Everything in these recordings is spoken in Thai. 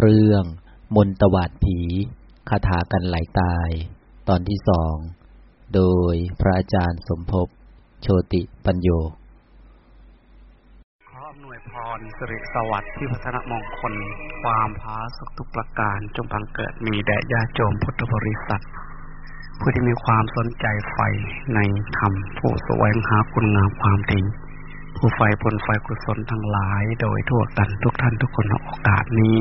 เรื่อง มนตวาดผี คาถากันไหลตาย ตอนที่สอง โดยพระอาจารย์สมภพ โชติปัญโย ขออำนวยพรสิริสวัสดิ์ที่พัฒนมงคล ความพาสุขทุกประการจงบังเกิดมีแด่ญาโยมพุทธบริษัท ผู้ที่มีความสนใจใฝ่ในธรรมผู้สวงหาคุณงามความดีผู้ใฝ่ผลใฝ่กุศลทั้งหลายโดยทั่วกันทุกท่านทุกคนในโอกาสนี้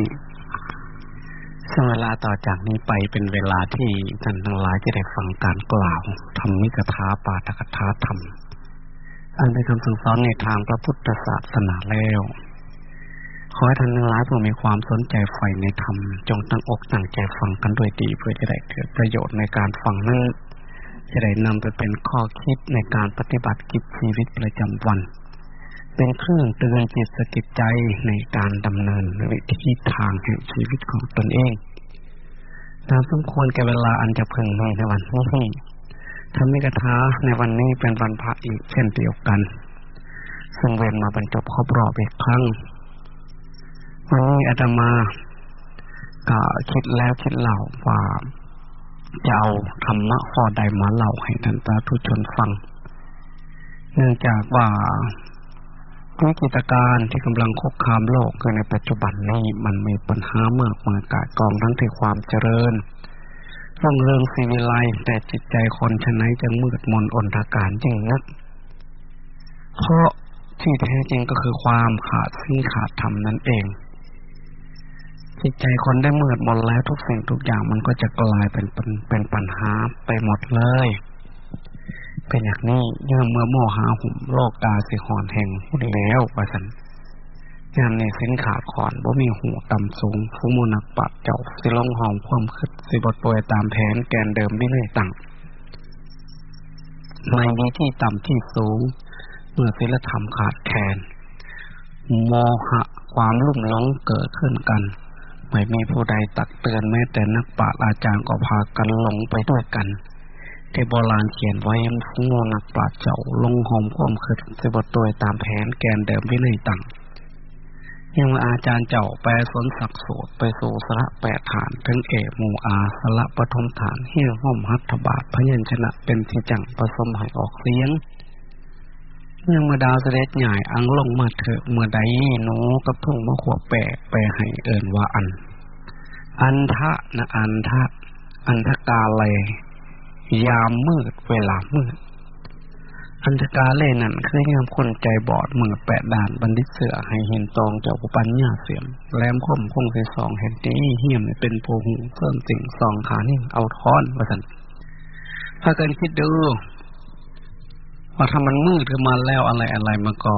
ซึ่งเวลาต่อจากนี้ไปเป็นเวลาที่ท่านทั้งหลายจะได้ฟังการกล่าวธรรมิกถาปาตกถาธรรมอันเป็นคำสั่งสอนในทางพระพุทธศาสนาแล้ว ขอให้ท่านทั้งหลายผู้มีความสนใจใฝ่ในธรรม จงตั้งอกตั้งใจฟังกันด้วยดี เพื่อจะได้เกิดประโยชน์ในการฟังนั้นจะได้นำไปเป็นข้อคิดในการปฏิบัติกิจชีวิตประจำวัน เป็นเครื่องเตือนจิตสกิจใจในการดำเนินวิถีทางแห่งชีวิตของตนเองตามสมควรแก่เวลาอันจะพึงมีในวันนี้ธรรมิกถาในวันนี้เป็นวันพระอีกเช่นเดียวกัน ซึ่งเว้นมาบรรจบครบรอบอีกครั้ง วันนี้อาตมาก็คิดแล้วคิดเล่าว่าจะเอาธรรมะข้อใดมาเล่าให้ท่านสาธุชนฟัง เนื่องจากว่า วิกฤตการณ์ที่กำลังคุกคามโลกคือในปัจจุบันนี้มันมีปัญหามากมายกายกองทั้งที่ความเจริญร่องเริงสีวิไลแต่จิตใจคนชนะจะมืดมนอนทการยิ่งนัก เพราะที่แท้จริงก็คือความขาดสิ่งขาดธรรมนั่นเอง จิตใจคนได้มืดมนแล้วทุกสิ่งทุกอย่างมันก็จะกลายเป็นเป็นปัญหาไปหมดเลย เป็นอย่างนี้เมื่อเมื่อโมหาหุ่มโลกกาสิหอนแห่งหุ่นแล้วว่าสันยามในเสินขาดขอนบ่มีหูต่ำสูงฟูมูนักปัดเจ้าสิลงหอมความคิดสิบทปวยตามแผนแกนเดิมไม่เลยตั้งไม่มีที่ต่ำที่สูง เมื่อศิลธรรมขาดแคลนโมหะความลุ่มหลงเกิดขึ้นกัน ไม่มีผู้ใดตักเตือนแม้แต่นักปราชญ์อาจารย์ก็พากันหลงไปด้วยกัน ที่โบราณเขียนไว้ฟูมูนักปราเจ้าลงหอมความคิดสิบทปวตามแผนแกนเดิมไม่เลยตังยังว่าอาจารย์เจ้าแปลสนสักโสดไปสู่สระแปดฐานถึงเอกมูอาสระปฐมฐานเฮี้ยห้อมหัตถบาทพยัญชนะเป็นที่จังผสมให้ออกเสียงเมื่อมาดาวเสด็จใหญ่อังลงมาเถอะเมื่อใดหนูกับทุ่งมะขวบแปะไปให้เอินว่าอัน อันทะนะอันทะอันทกาเลย ยามมืดเวลามืด อันธกาเล่นั่นคือยามคนใจบอดเมื่อแปดด่านบันดิเสือให้เห็นตองเจ้าปัญญาเสียมแหลมคมคงใส่สองเห็นตีเหี่ยมเป็นโพหูเพิ่มสิ่งสองขานี่เอาท้อนว่าสันพากันคิดดูว่าถ้ามันมืดขึ้นมาแล้วอะไรอะไรมันก็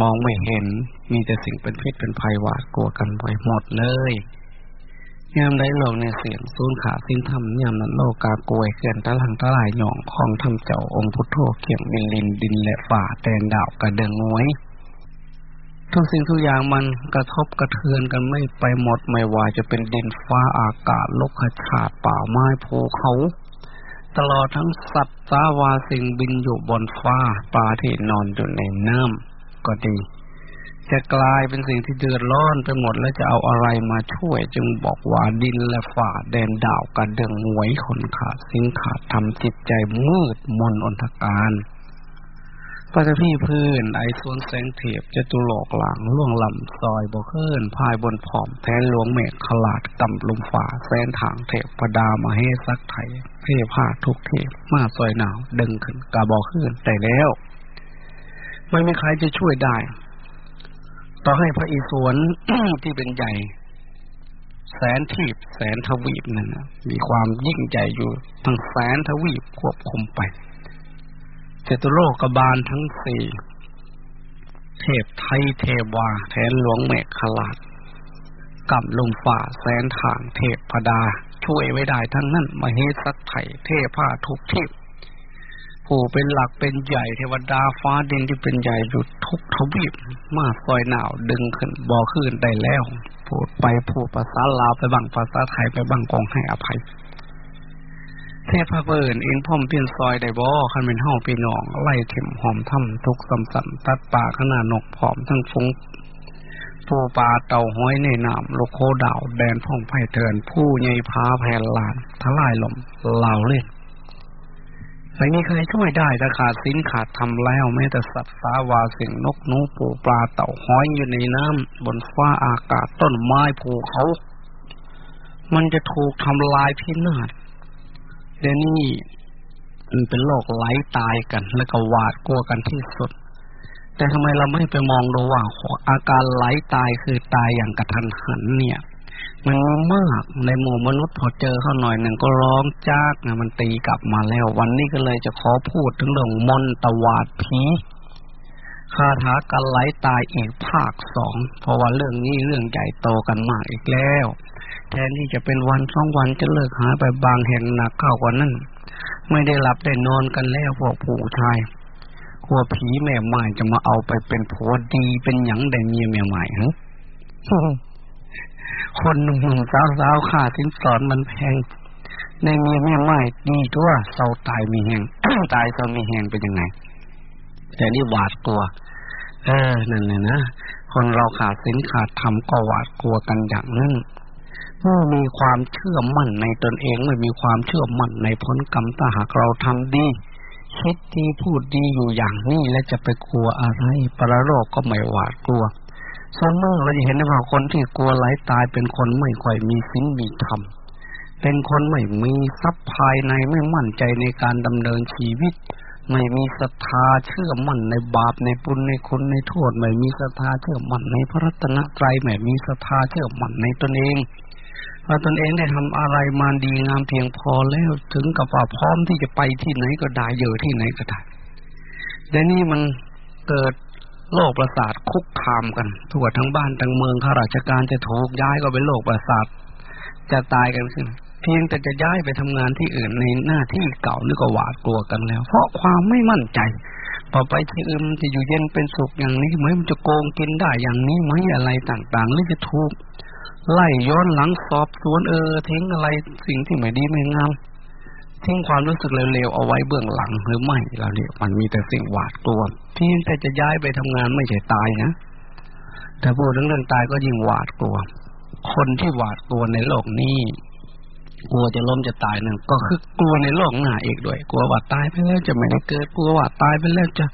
มองไม่เห็น มีแต่สิ่งเป็นพิษเป็นภัยหวาดกลัวกันไปหมดเลย ยามได้โลกในเสียงสูนขาสิ้นธรรมยามนั้นโลกากวยเขื่อนตะลังตะลายหย่องของทำเจ้าองค์พุทโธเขียงบินลินดินและฝ่าแตนดาวกระเดิงงวยทุกสิ่งทุกอย่างมันกระทบกระเทือนกันไม่ไปหมดไม่ว่าจะเป็นดินฟ้าอากาศโลกชาติป่าไม้ภูเขา ตลอดทั้งสัตว์สาวาสิ่งบินอยู่บนฟ้าปลาที่นอนอยู่ในน้ำก็ดี จะกลายเป็นสิ่งที่เดือดร้อนไปหมดแล้วจะเอาอะไรมาช่วย จึงบอกว่าดินและฝ่าแดนดาวกระเดืองหวยคนขาดสิ่งขาดทำจิตใจมืดมนอนทการพระพี่พื้นไอสวนแสงเทียบจะตุโลกหลังล่วงลำซอยบ่ขึ้นพายบนผอมแทนหลวงเมฆขลาดต่ำลมฝ่าแสนทางเทพพดามาให้ซักไทยเทพาทุกเทพมาซอยหนาวดึงขึ้นกาบอขึ้นแต่แล้ว ไม่มีใครจะช่วยได้ ต่อให้พระอิศวรที่เป็นใหญ่ แสนทีบแสนทวีปนั่นมีความยิ่งใหญ่อยู่ ทั้งแสนทวีปควบคุมไปเจตุโลกบาลทั้งสี่เทพไทยเทวาแทนหลวงเมฆขลาดกับลมฝ่าแสนทางเทพพดา ช่วยไว้ได้ทั้งนั้นมาเฮสักไถเทพาทุกเทพ ผู้เป็นหลักเป็นใหญ่เทวดาฟ้าดินที่เป็นใหญ่อยู่ทุกทวีปมาซอยหนาวดึงขึ้นบ่อขึ้นได้แล้ว พูดไปพูดภาษาลาวไปบังภาษาไทยไปบังกองให้อภัยเทพเบินอินพ่อมเปลี่ยนซอยได้บ่คันเป็นห้องปีนองไล่เข็มหอมถ้ำทุกสำสันตัดป่าขนาดนกผอมทั้งฟุ้งผู้ปลาเต่าห้อยในน้ำโลโคดาว แดนพ่องไผ่เถินผู้ใหญ่พาแผ่นลานทลายลมเหล่าเล่น ไม่มีใครช่วยได้ถ้าขาดสินขาดทำแล้ว แม้แต่สัตว์สาวาสิ่งนกนูปูปลาเต่าห้อยอยู่ในน้ำบนฟ้าอากาศต้นไม้ภูเขา มันจะถูกทำลายพินาศเดี๋ยวนี้มันเป็นโรคไหลตายกัน แล้วก็หวาดกลัวกันที่สุด แต่ทำไมเราไม่ไปมองดูว่าอาการไหลตายคือตายอย่างกระทันหันเนี่ย มันมากในหมู่มนุษย์พอเจอเขาหน่อยหนึ่งก็ร้องจากนะมันตีกลับมาแล้ว วันนี้ก็เลยจะขอพูดถึงเรื่องมนตวาดผีคาถาการไหลตายอีกภาคสองเพราะว่าเรื่องนี้เรื่องใหญ่โตกันมากอีกแล้ว แทนที่จะเป็นวันสองวันจะเลิกหายไปบางแห่งหนักเข้ากว่านั้นไม่ได้หลับได้นอนกันแล้วพวกผู้ชายกลัวผีแม่ใหม่จะมาเอาไปเป็นผัวดีเป็นหยังได้เมียแม่ใหม่ฮะ คนหนุ่มๆสาวๆขาสินสอนมันแพง ในเมียแม่ใหม่ดีตัวเศร้าตายมีแหงตายเศร้ามีแหงเป็นยังไง แต่นี่หวาดกลัว เออนั่นเลยนะคนเราขาดสินขาดธรรมก็หวาดกลัวกันอย่างนั้นเมื่อมีความเชื่อมั่นในตนเองไม่มีความเชื่อมั่นในผลกรรมถ้าหากเราทำดีคิดดีพูดดีอยู่อย่างนี้แล้วจะไปกลัวอะไร ปรโรคก็ไม่หวาดกลัว ส่วนมากเราจะเห็นว่าคนที่กลัวไหลตายเป็นคนไม่ค่อยมีศีลมีธรรม เป็นคนไม่มีทรัพย์ภายในไม่มั่นใจในการดำเนินชีวิต ไม่มีศรัทธาเชื่อมั่นในบาปในบุญในคุณในโทษไม่มีศรัทธาเชื่อมั่นในพระรัตนตรัยไม่มีศรัทธาเชื่อมั่นในตนเองว่าตนเองได้ทำอะไรมาดีงามเพียงพอแล้วถึงกับว่าพร้อมที่จะไปที่ไหนก็ได้เยอะที่ไหนก็ได้แต่นี่มันเกิด โรคประสาทคุกคามกันทั่วทั้งบ้านทั้งเมืองข้าราชการจะถูกย้ายก็เป็นโรคประสาทจะตายกันขึ้น เพียงแต่จะย้ายไปทำงานที่อื่นในหน้าที่เก่านี่ก็หวาดกลัวกันแล้ว เพราะความไม่มั่นใจพอไปที่อื่นจะอยู่เย็นเป็นสุขอย่างนี้ไหมมันจะโกงกินได้อย่างนี้ไหมอะไรต่างๆหรือจะถูกไล่ย้อนหลังสอบสวนเออทิ้งอะไรสิ่งที่ไม่ดีไม่งาม ทิ้งความรู้สึกเร็วๆเอาไว้เบื้องหลังหรือไม่เราเรียมันมีแต่สิ่งหวาดกลัวเพียงแต่จะย้ายไปทำงานไม่ใช่ตายนะแต่พูดถึงเรื่องตายก็ยิ่งหวาดกลัว คนที่หวาดกลัวในโลกนี้กลัวจะล้มจะตายนั่นก็คือกลัวในโลกหน้าเอกด้วย กลัวว่าตายไปแล้วจะไม่ได้เกิดกลัวว่าตายไปแล้วจะ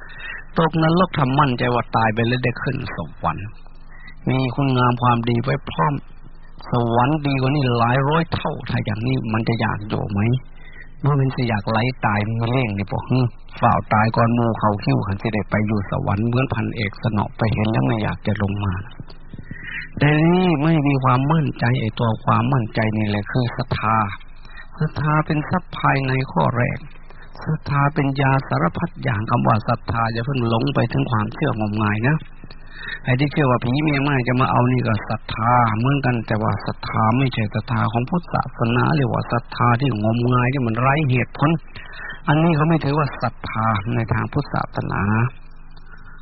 ตกนรกทำมั่นใจว่าตายไปแล้วได้ขึ้นสวรรค์มีคุณงามความดีไว้พร้อม สวรรค์ดีกว่านี้หลายร้อยเท่าถ้าอย่างนี้มันจะอยากอยู่ไหม เมื่อมันจะอยากไล่ตายมือเล่งนี่ปะฮึฝ่าตายก่อนมูเขาคิ้วขันจะได้ไปอยู่สวรรค์เหมือนพันเอกสนอไปเห็นแล้วไม่อยากจะลงมา แต่นี่ไม่มีความมั่นใจไอ้ตัวความมั่นใจนี่แหละคือศรัทธาศรัทธาเป็นทรัพย์ภายในข้อแรกศรัทธาเป็นยาสารพัดอย่างคำว่าศรัทธาจะเพิ่งหลงไปถึงความเชื่องมงายนะ ไอ้ที่เชื่อว่าผีเมียไม่จะมาเอานี่ก็ศรัทธาเหมือนกันแต่ว่าศรัทธาไม่ใช่ศรัทธาของพุทธศาสนาเรียกว่าศรัทธาที่งมงายที่มันไร้เหตุผลอันนี้เขาไม่ถือว่าศรัทธาในทางพุทธศาสนา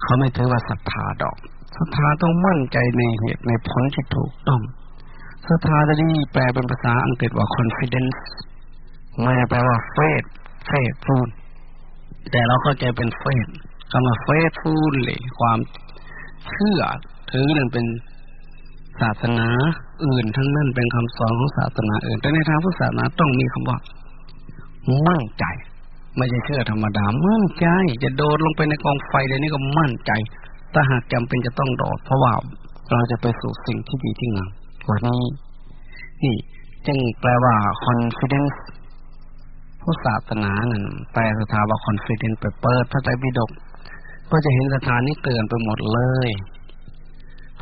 เขาไม่ถือว่าศรัทธาดอกศรัทธาต้องมั่นใจในเหตุในผลที่ถูกต้องศรัทธาจะนี่แปลเป็นภาษาอังกฤษว่า confidence ไม่แปลว่า faith faithful แต่เราเข้าใจเป็น faith คำว่า faithful เลยความ เชื่อถือนั่นเป็นศาสนาอื่นทั้งนั้นเป็นคำสอนของศาสนาอื่น แต่ในทางพุทธศาสนาต้องมีคำว่ามั่นใจ ไม่ใช่เชื่อธรรมดา มั่นใจ จะโดดลงไปในกองไฟเดี๋ยวนี้ก็มั่นใจถ้าหากจำเป็นจะต้องโดด เพราะว่าเราจะไปสู่สิ่งที่ดีที่งามวันนี้นี่จึงแปลว่า confidence พุทธศาสนานั่นแปลสถาว่า confidence ไปเปิดพระไตรปิฎก ก็จะเห็นสถานนี้เกินไปหมดเลย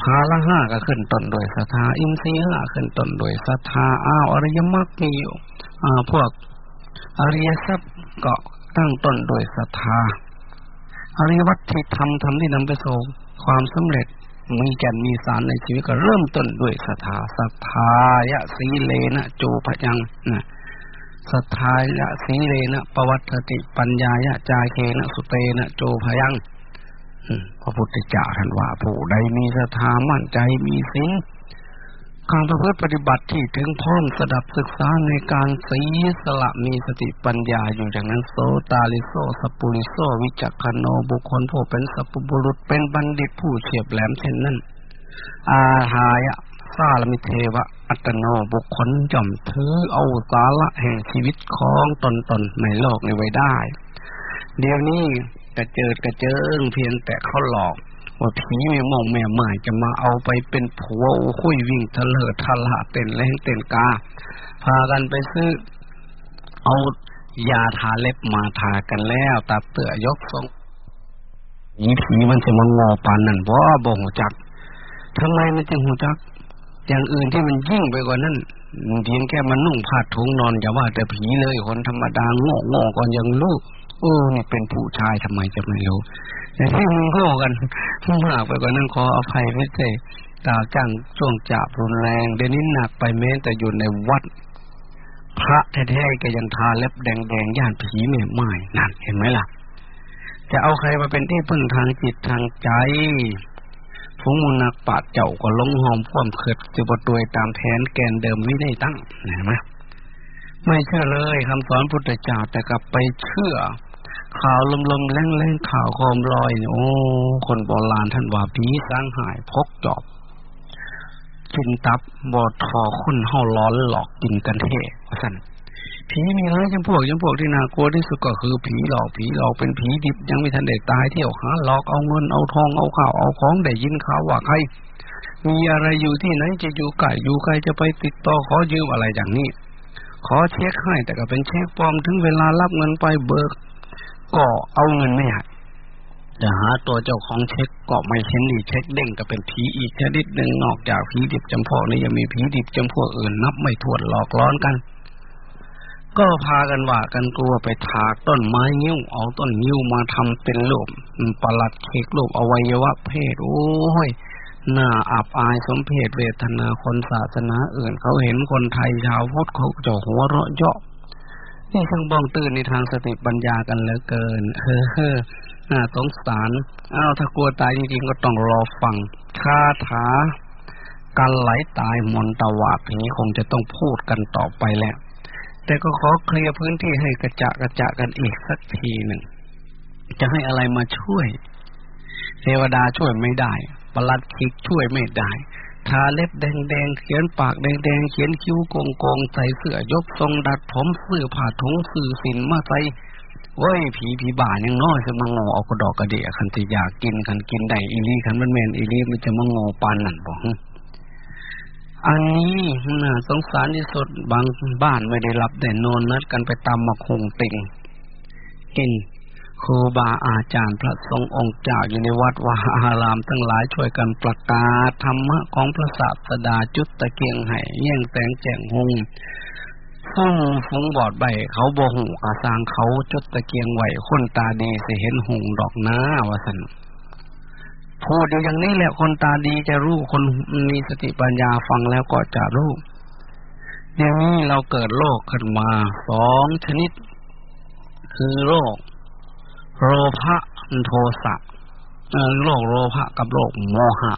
พาละห้าก็ขึ้นต้นโดยศรัทธาอิมซีห้าขึ้นต้นโดยศรัทธาอ้าวอริยมรรคมีอยู่อ่าพวกอริยทรัพย์ก็ตั้งต้นโดยศรัทธาอริยวัตที่ทำทำที่นำไปสู่ความสำเร็จมีแก่นมีสารในชีวิตก็เริ่มต้นด้วยศรัทธาศรัทธายะสีเลนะจูพยังนะศรัทธายะสีเลนะปวัตติปัญญายะจาเคนะสุเตนะโจพยัง พระพุทธเจ้าท่านว่าผู้ใดมีศรัทธามั่นใจมีสิ่งการประพฤติปฏิบัติที่ถึงพร้อมสดับศึกษาในการสีสละมีสติปัญญาอยู่อย่างนั้นโสตาลิโซสปุริโซวิจักขโนบุคคลผู้เป็นสัพบุรุษเป็นบัณฑิตผู้เฉียบแหลมเช่นนั้น อาหายะซาลมิเทวะ อัตโนบุคคลจอมถือเอาสาระแห่งชีวิตของตนตนในโลกในไว้ได้ เดี๋ยวนี้ กระเจิดกระเจิงเพียงแต่เขาหลอก ว่าผีแม่มองแม่หมายจะมาเอาไปเป็นผัวคุยวิ่งทะเลทะละเต้นแรงเต้นกา พากันไปซื้อ เอายาทาเล็บมาทากันแล้วตับเตือยกทรงผีผีมันจะมางอปานนั่นเพราะบ่งจักทำไมมันจึงหูจัก อย่างอื่นที่มันยิ่งไปกว่านั้นเพียงแค่มันนุ่งผ้าถุงนอนอย่าว่าแต่ผีเลยคนธรรมดาโง่โง่ก่อนยังลูก โอ้นี่เป็นผู้ชายทำไมจะไม่รู้แต่ที่มึงโง่กันมากไปกว่านั้นขออภัยไม่ใช่ตาจังช่วงจับรุนแรงเดี๋ยวนี้หนักไปแม้แต่อยู่ในวัด พระแท้ๆก็ยังทาเล็บแดงๆย่านผีไม่ไม้นั่นเห็นไหมล่ะ จะเอาใครมาเป็นที่พึ่งทางจิตทางใจฟงมุนักปาดเจ้าก็ลงหอมพ่วมเขิดจะบดวยตามแผนแกนเดิมไม่ได้ตั้งเห็นไหม ไม่เชื่อเลยคำสอนพุทธเจ้าแต่กลับไปเชื่อ ข่าวลมๆแรงๆข่าวโคมลอยโอ้คนโบราณท่านว่าผีสร้างหายพกจอบกินตับบอดทอคุณเฮาร้อนหลอกกินกันเท่สันผีมีหลายจำพวกจำพวกที่น่ากลัวที่สุดก็คือผีหลอกผีหลอกเป็นผีดิบยังไม่ทันได้ตายเที่ยวหาหลอกเอาเงินเอาทองเอาข้าวเอาของได้ยินข่าวว่าใครมีอะไรอยู่ที่ไหนจะอยู่ไก่อยู่ไกลจะไปติดต่อขอยืมอะไรอย่างนี้ ขอเช็คให้ แต่ก็เป็นเช็คปลอมถึงเวลารับเงินไปเบิก ก็เอาเงินไม่หายจะหาตัวเจ้าของเช็คก็ไม่เห็นดีเช็คเด้งก็เป็นผีอีกชนิดหนึ่งนอกจากผีดิบจำพวกนี้ยังมีผีดิบจำพวกอื่นนับไม่ถ้วนหลอกล้อนกัน ก็พากันว่ากันกลัวไปถากต้นไม้นิ้วเอาต้นนิ้วมาทำเป็นรูปประหลัดเค้กรูปอวัยวะเพศ โอ้ย น่าอับอายสมเพศเวทนาคนศาสนาอื่น เขาเห็นคนไทยชาวพุทธเขาจะหัวเราะเยาะนี่ช่างบ้องตื่นในทางสติปัญญากันเหลือเกินเฮ้อเฮ้อน่าสงสารอ้าวถ้ากลัวตายจริงๆก็ต้องรอฟังคาถาการไหลตายมนตวาผีคงจะต้องพูดกันต่อไปแหล้วแต่ก็ขอเคลียร์พื้นที่ให้กระจะกระจะกันอีกสักทีหนึ่ง จะให้อะไรมาช่วย เทวดาช่วยไม่ได้ ประลัดคิกช่วยไม่ได้ทาเล็บแดงๆ เขียนปากแดงๆ เขียนคิ้วโกงโกงใส่เสื้อยกทรงดัดผมเสื้อผ้าถุงสื่อสินมาใส่เว้ยผีผีบ่ายังน้อยจะมางอเอากระดอกกระเดียคันที่อยากกินคันกินได้อีลี่คันมันแมนอีลี่มันจะมางอปานนั่นบอกอันนี้น่าสงสารที่สุดบางบ้านไม่ได้รับแต่นอนนัดกันไปตามมาคงติงเห็น ครูบาอาจารย์พระสงฆ์องค์เจ้าอยู่ในวัดวาอารามทั้งหลายช่วยกันประกาศธรรมะของพระศาสดาจุดตะเกียงไห้เยี่ยงแสงแจ่งหงฟุ้งฟุ้งบอดใบเขาโบหูกาสางเขาจุดตะเกียงไหวคนตาดีสิเห็นหงดอกหน้าวะสันพูดอยู่อย่างนี้แหละคนตาดีจะรู้คนมีสติปัญญาฟังแล้วก็จะรู้เดี๋ยวนี้เราเกิดโรคขึ้นมาสองชนิด คือโรค โรภะโทสะโรคโรภะกับโรคโมหะ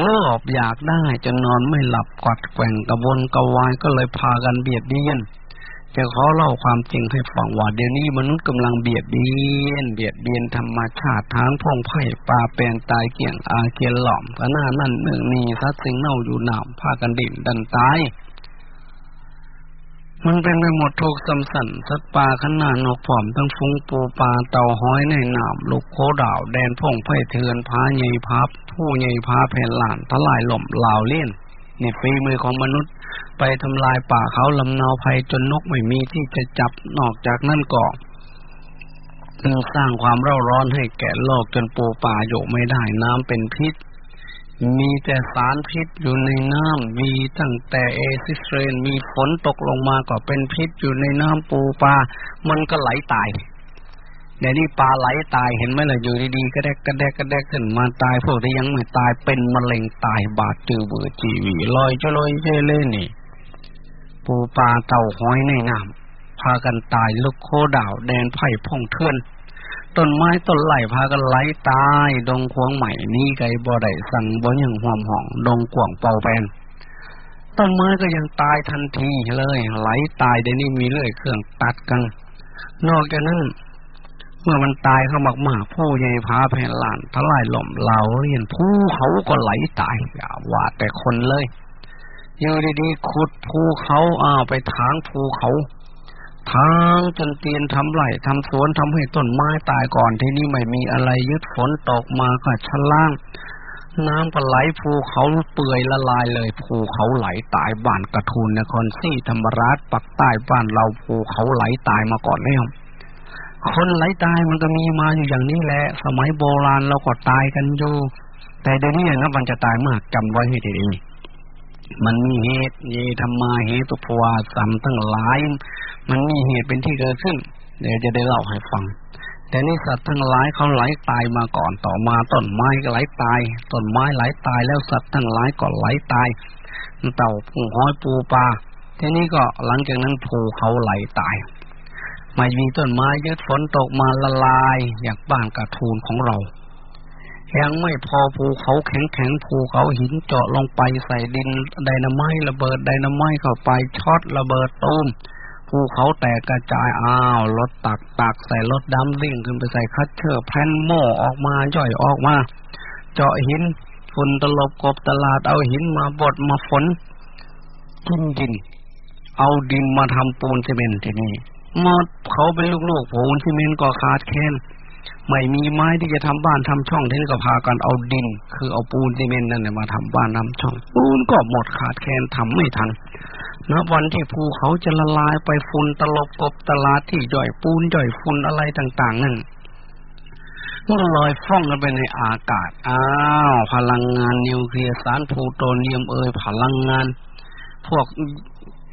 โลภอยากได้จนนอนไม่หลับกัดแกว่งกระวนกระวายก็เลยพากันเบียดเบียนจะขอเล่าความจริงให้ฟังว่าเดี๋ยวนี้มนุษย์กำลังเบียดเบียน เบียดเบียนธรรมชาติทางพงไผ่ปลาแปลงตายเกี่ยงอาเกียนหล่อมก็หน้านั่นหนึ่งนีซัดสิงเน่าอยู่หนามพากันดิ่นดันตาย มันเป็นไปหมดทุกสำสันสัตว์ป่าขนาดนกผอมทั้งฟุ้งปูปลาเต่าห้อยในหนามลูกโคดาว แดนพงไผ่เถือนพาใหญ่พับ ผู้ใหญ่พาแผ่นหลานทลายหล่มลาวเลี่ยนนี่ฝีมือของมนุษย์ ไปทำลายป่าเขาลำนาภัยจนนกไม่มีที่จะจับนอกจากนั่นก่อสร้างความเร่าร้อนให้แก่โลกจนปูป่าอยู่ไม่ได้น้ำเป็นพิษ มีแต่สารพิษอยู่ในน้ำมีตั้งแต่เอซิสเรนมีฝนตกลงมาก็เป็นพิษอยู่ในน้ำปูปลา มันก็ไหลตายเดี๋ยวนี้ปลาไหลตายเห็นไหมล่ะอยู่ดีๆก็แดกก็แดกก็แดกขึ้นมาตายพวกที่ยังไม่ตายเป็นมะเร็งตายบาดจือเบื่อจีวีลอยจะลอยเจเล่นี่ ปูปลาเต่าห้อยในน้ำพากันตายลูกโคดาวแดนไผ่พงเทือน ต้นไม้ต้นไหลพากันไหลตาย ดงควงใหม่นี่ไกบ่ได้สั่งบ่ยังหวมห่อง ดงกว่างเป่าแปนต้นไม้ก็ยังตายทันทีเลย ไหลตายเดี๋ยวนี้มีเลื่อยเครื่องตัดกัน นอกจากนั้น เมื่อมันตายเข้ามากๆผู้ใหญ่พาแผ่นลานทลายหล่มเหลาเรียนผู้เขาก็ไหลตายอย่าว่าแต่คนเลยอยู่ดีๆขุดภูเขาอ้าวไปทางภูเขา ทางจนเตียนทำไร่ทำสวนทำให้ต้นไม้ตายก่อนที่นี่ไม่มีอะไรยึดฝนตกมาก็ชั้นล่าง น้ำก็ไหลภูเขาเปื่อยละลายเลยภูเขาไหลตายบ้านกระทูนนครซี่ธรรมราชปักใต้บ้านเราภูเขาไหลตายมาก่อนแล้วคนไหลตายมันก็มีมาอยู่อย่างนี้แหละ สมัยโบราณเราก็ตายกันอยู่ แต่เดี๋ยวนี้นะมันจะตายมากจำไว้ให้ดีมันมีเหตุเยธรรมาเหตุภวาสัมทั้งหลาย มันมีเหตุเป็นที่เกิดขึ้น เดี๋ยวจะได้เล่าให้ฟัง แต่นี่สัตว์ทั้งหลายเขาไหลตายมาก่อนต่อมาต้นไม้ก็ไหลตายต้นไม้ไหลตายแล้วสัตว์ทั้งหลายก็ไหลตายเต่าปูห้อยปูปลาทีนี้ก็หลังจากนั้นภูเขาไหลตายไม่มีต้นไม้ยึดฝนตกมาละลายอย่างบ้านกระทูนของเรายังไม่พอภูเขาแข็งแข็งภูเขาหินเจาะลงไปใส่ดินไดนาไมต์ระเบิดไดนาไมต์เข้าไปช็อตระเบิดตูม ภูเขาแตกกระจายอ้าวรถตักตักใส่รถดัมพ์วิ่งขึ้นไปใส่ crusher แผ่นโม่ออกมาย่อยออกมา เจาะหินฝุ่นตลบกบตลาดเอาหินมาบดมาฝนกินดิน เอาดินมาทำปูนซีเมนต์ที่นี่หมดเขาเป็นลูกๆปูนซีเมนต์ก็ขาดแคลน ไม่มีไม้ที่จะทำบ้านทำช่องที่นี่ก็พากันเอาดิน คือเอาปูนซีเมนต์นั่นมาทำบ้านทำช่อง ปูนก็หมดขาดแคลนทำไม่ทันนะวันที่ภูเขาจะละลายไปฝุ่นตลบกบตลาดที่ย่อยปูนย่อยฝุ่นอะไรต่าง ๆ นั่นมันลอยฟ้องกันไปในอากาศ อ้าว พลังงานนิวเคลียร์สารพูโตเนียมเอ่ยพลังงาน พวก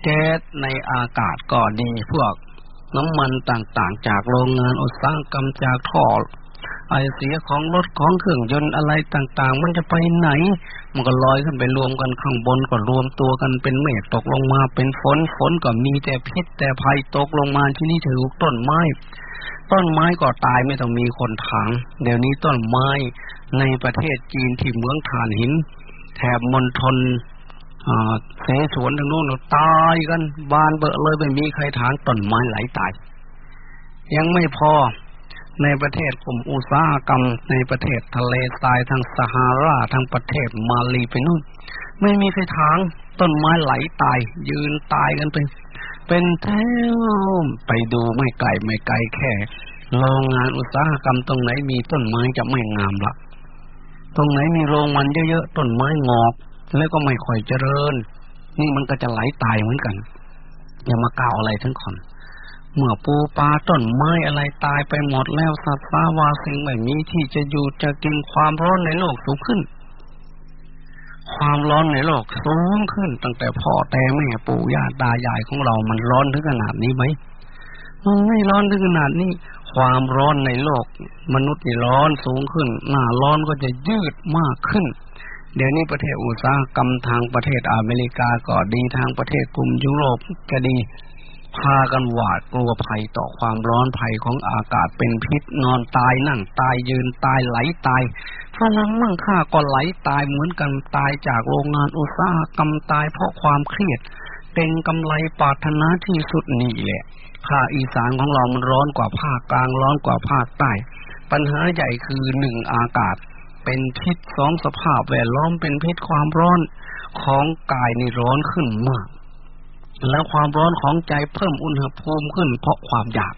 แก๊สในอากาศก็ดี พวก น้ำมันต่างๆ จากโรงงานอุตสาหกรรมจากท่อไอเสียของรถของเครื่องยนต์อะไรต่างๆ มันจะไปไหน มันก็ลอยขึ้นไปรวมกันข้างบนก็รวมตัวกันเป็นเมฆตกลงมาเป็นฝนฝนก็มีแต่พิษแต่ภัยตกลงมาที่นี่ถือต้นไม้ ต้นไม้ก็ตายไม่ต้องมีคนถางเดี๋ยวนี้ต้นไม้ในประเทศจีนที่เมืองฐานหิน แถบมณฑล เสสวนทางโน้นตายกัน บานเบอะเลยไม่มีใครถางต้นไม้ไหลตาย ยังไม่พอในประเทศกลุ่มอุตสาหกรรม ในประเทศทะเลทรายทางซาฮาราทางประเทศมาลีไปนู่น ไม่มีใครถางต้นไม้ไหลตาย ยืนตายกันไปเป็นแถวไปดูไม่ไกลไม่ไกลแค่โรงงานอุตสาหกรรมตรงไหนมีต้นไม้จะไม่งามละตรงไหนมีโรงมันเยอะๆต้นไม้งอก แล้วก็ไม่ค่อยเจริญ นี่มันก็จะไหลตายเหมือนกัน อย่ามากล่าวอะไรทั้งคน เมื่อปูปลาต้นไม้อะไรตายไปหมดแล้วสัตว์ฟ้าวาสิ่งไม่มีที่จะอยู่จะกินความร้อนในโลกสูงขึ้น ความร้อนในโลกสูงขึ้น ตั้งแต่พ่อแต่แม่ปู่ย่าตายายของเรามันร้อนถึงขนาดนี้ไหมมันไม่ร้อนถึงขนาดนี้ ความร้อนในโลก มนุษย์นี่ร้อนสูงขึ้น หน้าร้อนก็จะยืดมากขึ้น เดี๋ยวนี้ประเทศอุตสาหกรรมทางประเทศอเมริกาก็ดีทางประเทศกลุ่มยุโรปก็ดีพากันหวาดกลัวภัยต่อความร้อนภัยของอากาศเป็นพิษนอนตายนั่งตายยืนตายไหลตายฝรั่งมั่งค่าก็ไหลตายเหมือนกันตายจากโรงงานอุตสาหกรรมตายเพราะความเครียดเป็นกำไรปาถนาที่สุดนี่แหละค่าอีสานของเรามันร้อนกว่าภาคกลางร้อนกว่าภาคใต้ ปัญหาใหญ่คือหนึ่งอากาศ เป็นพิษสองสภาพแวดล้อมเป็นพิษความร้อนของกายนี่ร้อนขึ้นมาก แล้วความร้อนของใจเพิ่มอุณหภูมิขึ้นเพราะความอยาก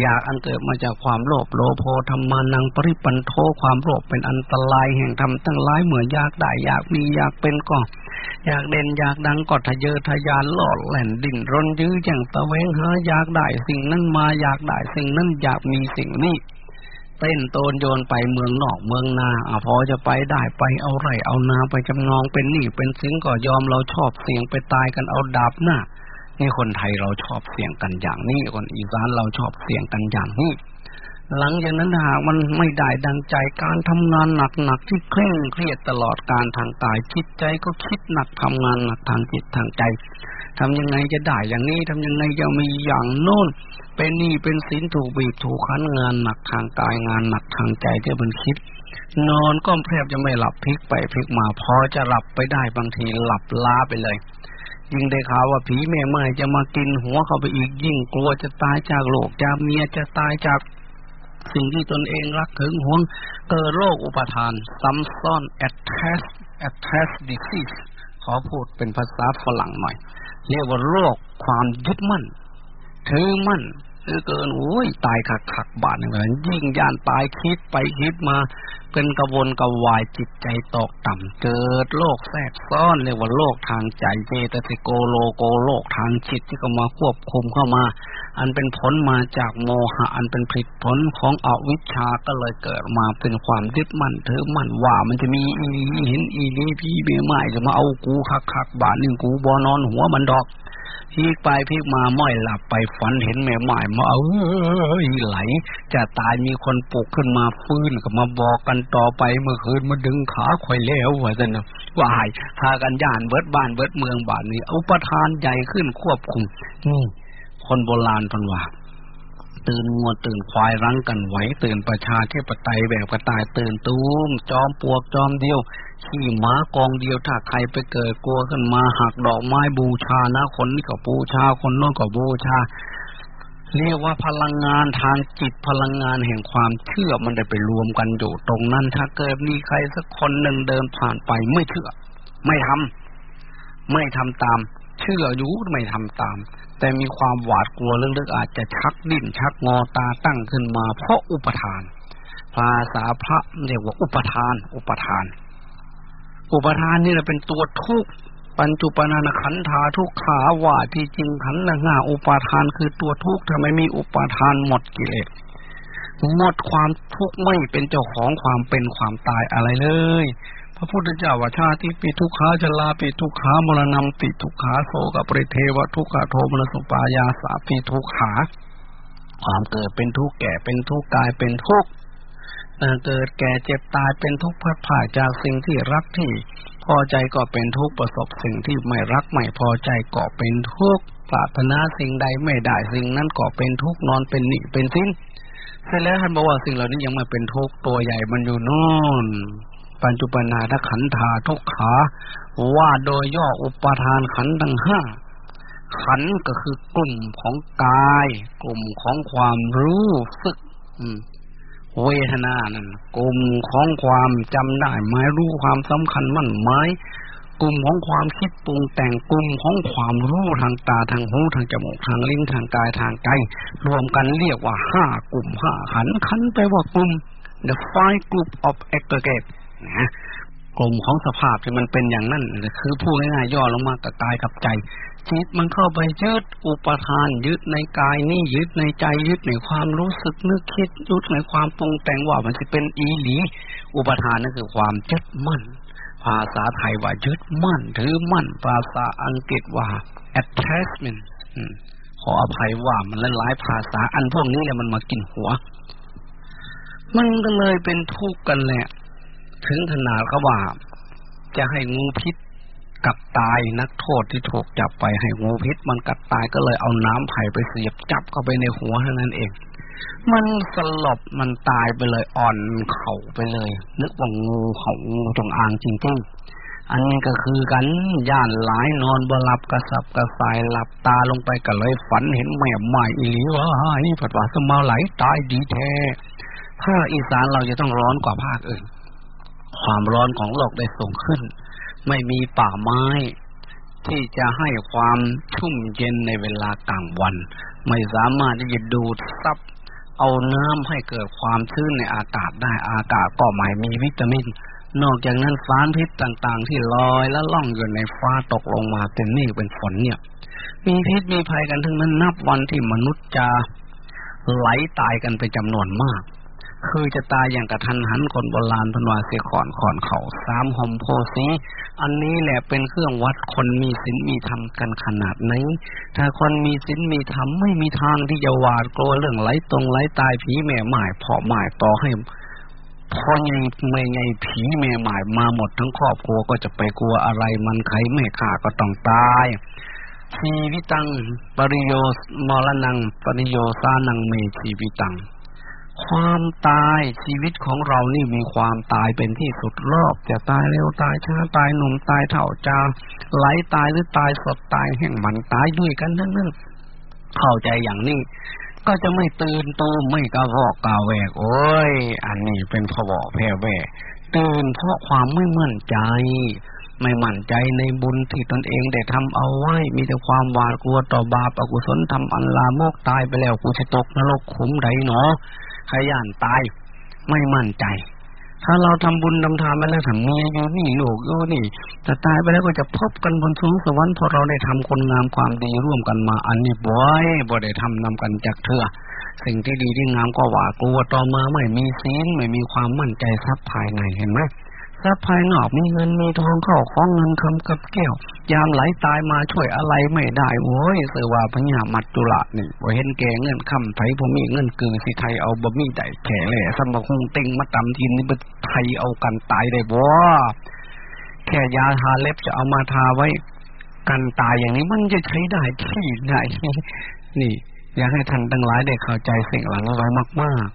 อยากอันเกิดมาจากความโลภโลภธรรมานังปริปันโทความโลภเป็นอันตรายแห่งธรรมตั้งหลายเหมือนอยากได้อยากมีอยากเป็นก็อยากเด่นอยากดังก็ทะเยอทะยานหลอดแหล่นดิ่นรนยื้ออย่างตะเวงหาอยากได้สิ่งนั้นมาอยากได้สิ่งนั้นอยากมีสิ่งนี้ เต้นโตนโยนไปเมืองนอกเมืองนาอพอจะไปได้ไปเอาไรเอานาไปจำนองเป็นหนี้เป็นสิงก็ยอมเราชอบเสี่ยงไปตายกันเอาดาบหน้านี่คนไทยเราชอบเสี่ยงกันอย่างนี้คนอีสานเราชอบเสี่ยงกันอย่างนี้หลังจากนั้นหากมันไม่ได้ดังใจการทำงานหนักๆที่เคร่งเครียดตลอดการทางกายจิตใจก็คิดหนักทำงานหนักทางจิตทางใจ ทำยังไงจะได้อย่างนี้ทำยังไงจะมีอย่างโน้น เป็นหนี้เป็นสินถูกบีบถูกคันงานหนักทางกายงานหนักทางใจที่มันคิด นอนก็แทบจะไม่หลับพลิกไปพลิกมาพอจะหลับไปได้บางทีหลับล้าไปเลย ยิ่งได้ข่าวว่าผีแม่ไม้จะมากินหัวเขาไปอีกยิ่งกลัวจะตายจากโรคจะเมียจะตายจากสิ่งที่ตนเองรักถึงหวงเกิดโรคอุปทาน ซ้ำซ้อน attach attach disease ขอพูดเป็นภาษาฝรั่งหน่อย เรียกว่าโรคความยึดมั่น ถือมั่น คือเกินโอ้ยตายขักขักบาดเหมือนยิ่งย่านตายคิดไปคิดมา เป็นกระวนกระวายจิตใจตกต่ำเกิดโรคแทรกซ้อนเรียกว่าโรคทางใจเจตสิโกโลโกโรคทางจิตที่เข้ามาควบคุมเข้ามา อันเป็นผลมาจากโมหะอันเป็นผลผลของอวิชชาก็เลยเกิดมาเป็นความยึดมั่นถือมั่นว่ามันจะมีอีนี้เห็นอีนี้พี่เบี้ยไม่จะมาเอากูคักคักบาดหนึ่งกูบอนอนหัวมันดอก พีกไปพีกมาม้อยหลับไปฝันเห็นแม่หมายมาเอ้ยไหล จะตายมีคนปลุกขึ้นมาฟื้นก็มาบอกกันต่อไปเมื่อคืนมาดึงขาข่อยแล้วว่าจะนะวายพากันย่านเบิดบ้านเบิดเมืองบ้านนี้อุปทานใหญ่ขึ้นควบคุมนี่คนโบราณพันว่าตื่นงัวตื่นควายรั้งกันไหวตื่นประชาธิปไตยแบบกระต่ายตื่นตูมจอมปวกจอมเดียว ขี่ม้ากองเดียวถ้าใครไปเกิดกลัวขึ้นมาหักดอกไม้บูชานะคนนี้ก็บูชาคนโน้นก็บูชา เรียกว่าพลังงานทางจิตพลังงานแห่งความเชื่อมันได้ไปรวมกันอยู่ตรงนั้น ถ้าเกิดมีใครสักคนหนึ่งเดินผ่านไปไม่เชื่อ ไม่ทำไม่ทำตาม เชื่ออยู่ไม่ทำตาม แต่มีความหวาดกลัวเรื่องๆอาจจะชักดิ้นชักงอตาตั้งขึ้นมา เพราะอุปทาน ภาษาพระเรียกว่าอุปทาน อุปทาน อุปทานนี่แหละเป็นตัวทุกข์ปัญจุปนานขันธาทุกขาว่าที่จริงขันธ์หน้าอุปาทานคือตัวทุกข์ถ้าไมมีอุปาทานหมดกิเลสหมดความทุกข์ไม่เป็นเจ้าของความเป็นความตายอะไรเลย พระพุทธเจ้าว่าชาติปีทุกขาจะลาปีทุกขามรณะติทุกขาโสกับปริเทวทุกขโทมนสุปายาสาปีทุกขา ความเกิดเป็นทุกข์แก่เป็นทุกข์กายเป็นทุกข์ เกิดแก่เจ็บตายเป็นทุกข์พัดผ่าจากสิ่งที่รักที่พอใจก็เป็นทุกข์ประสบสิ่งที่ไม่รักไม่พอใจก็เป็นทุกข์ปรารถนาสิ่งใดไม่ได้สิ่งนั้นก็เป็นทุกข์นอนเป็นหนี้เป็นสิ้นเสร็จแล้วท่านบอกว่าสิ่งเหล่านี้ยังม่เป็นทุกข์ตัวใหญ่มันอยู่นู่นปัญจุปนาทขันธาทุกขาว่าโดยย่ออุปทานขันทั้งห้าขันก็คือกลุ่มของกาย กลุ่มของความรู้สึก อืม เวทนานั่นกลุ่มของความจำได้หมายรู้ความสำคัญมั่นหมายกลุ่มของความคิดปรุงแต่งกลุ่มของความรู้ทางตาทางหูทางจมูกทางลิ้นทางกายทางใจรวมกันเรียกว่าห้ากลุ่มห้าขันขันไปว่ากลุ่ม the five group of aggregate นะกลุ่มของสภาพที่มันเป็นอย่างนั้นคือพูดง่ายๆย่อลงมากับกายกับใจ จิตมันเข้าไปยึดอุปทาน ยึดในกายนี่ยึดในใจยึดในความรู้สึกนึกคิดยึดในความปรุงแต่งว่ามันจะเป็นอีหลี อุปทานนั่นคือความยึดมั่น ภาษาไทยว่ายึดมั่นถือมั่น ภาษาอังกฤษว่า attachment ขออภัยว่ามันหลายภาษาอันพวกนี้เนี่ยมันมากินหัว มันก็เลยเป็นทุกข์กันแหละ ถึงขนาดเขาว่า จะให้งูพิษ กัดตายนักโทษที่ถูกจับไปให้งูพิษ มันกัดตายก็เลยเอาน้ำไผ่ไปเสียบจับเข้าไปในหัวเท่านั้นเอง มันสลบมันตายไปเลยอ่อนเข่าไปเลย นึกว่างูเขางูจงอางจริงๆ อันนี้ก็คือกันย่านหลายนอนบหลับกระสับกระส่ายหลับตาลงไปก็เลยฝันเห็นแม่ใหม่อีหลีว่านี่ผัดว่าสมาไหลตายดีแท้ภาคอีสานเราจะต้องร้อนกว่าภาคอื่น ความร้อนของโลกได้สูงขึ้น ไม่มีป่าไม้ ที่จะให้ความชุ่มเย็นในเวลากลางวัน ไม่สามารถที่จะดูดซับเอาน้ำให้เกิดความชื้นในอากาศได้อากาศก็ไม่มีวิตามิน นอกจากนั้นสารพิษต่างๆ ที่ลอยและล่องอยู่ในฟ้าตกลงมาเป็นนี่เป็นฝนเนี่ย มีพิษมีภัยกันทั้งนั้นนับวันที่มนุษย์จะไหลตายกันไปจำนวนมาก คือจะตายอย่างกระทันหันคนโบราณพนวาเสียขอนขอนเขาสามหอมโพสีอันนี้แหละเป็นเครื่องวัดคนมีศีลมีธรรมกันขนาดไหน ถ้าคนมีศีลมีธรรมไม่มีทางที่จะหวาดกลัวเรื่องไหลตรงไหลตายผีแม่หมายพอหมายต่อให้พอไงไม่ไงผีแม่หมายมาหมดทั้งครอบครัวก็จะไปกลัวอะไรมันใครไม่ฆ่าก็ต้องตายชีวิตัง ปริโยมรณัง ปริโยสานังเมชีวิตัง ความตายชีวิตของเรานี่มีความตายเป็นที่สุดรอบ จะตายเร็วตายช้าตายหนุ่มตายเท่าจาไหลตายหรือตายสดตายแห่งมันตายด้วยกันทั้งนั้นเข้าใจอย่างนี้ ก็จะไม่ตื่นตูมไม่กระวอกกาแวก โอ้ย อันนี้เป็นพวอแพ่แวตื่นเพราะความไม่มั่นใจ ไม่มั่นใจในบุญที่ตนเองได้ทำเอาไว้ มีแต่ความหวาดกลัวต่อบาปอกุศลทำอันลามกตายไปแล้วกูจะตกนรกขุมใดเนาะ ขยันตาย ไม่มั่นใจ ถ้าเราทำบุญทำทานไปแล้วทำเมียอยู่นี่ลูกอยู่นี่จะตายไปแล้วก็จะพบกันบนสูงสวรรค์พอเราได้ทำคนงามความดีร่วมกันมา อันนี้บ่อยบ่ได้ทำนำกันจากเธอสิ่งที่ดีที่งามก็ว่ากลัวต่อมาไม่มีศีลไม่มีความมั่นใจทรัพย์ภายในเห็นไหม ทรัพย์ภายนอกมีเงินมีทองเข้าของเงินคำกับแก้ว ยามไหลตายมาช่วยอะไรไม่ได้โว้ยเสือว่าพญามัจจุระนี่ว่าเห็นแก่เงินคำไผผมมีเงินกือสิไทยเอาบะมี่ได้แข่แหล่สมบคงติงมาตำทีนี่ไทยเอากันตายได้บ่แค่ยาทาเล็บจะเอามาทาไว้ กันตายอย่างนี้มันจะใช้ได้ที่ไหนนี่ อยากให้ท่านทั้งหลายได้เข้าใจสิ่งเหล่านี้ไว้มาก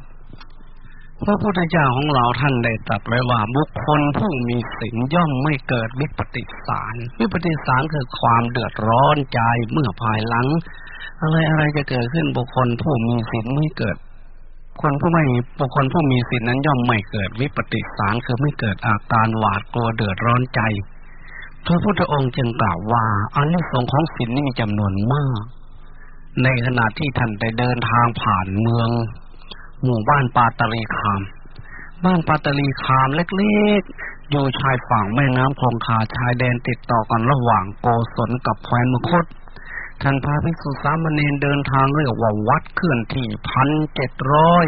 พระพุทธเจ้าของเราท่านได้ตรัสไว้ว่าบุคคลผู้มีศีลย่อมไม่เกิดวิปติสารวิปติสารคือความเดือดร้อนใจเมื่อภายหลัง อะไรอะไรจะเกิดขึ้นบุคคลผู้มีศีลไม่เกิด คนผู้ไม่บุคคลผู้มีศีลนั้นย่อมไม่เกิดวิปติสารคือไม่เกิดอาการหวาดกลัวเดือดร้อนใจ พระพุทธองค์จึงกล่าวว่าอานิสงส์ของศีลนี่มีจำนวนมาก ในขณะที่ท่านได้เดินทางผ่านเมือง หมู่บ้านปาตรีคาม บ้านปาตรีคามเล็กๆ อยู่ชายฝั่งแม่น้ำคลองคาชายแดนติดต่อกันระหว่างโกศลกับแคว้นมคตท่านพาภิกษุสามเณรเดินทางเรียกว่าวัดเคลื่อนที่พันเจ็ดร้อย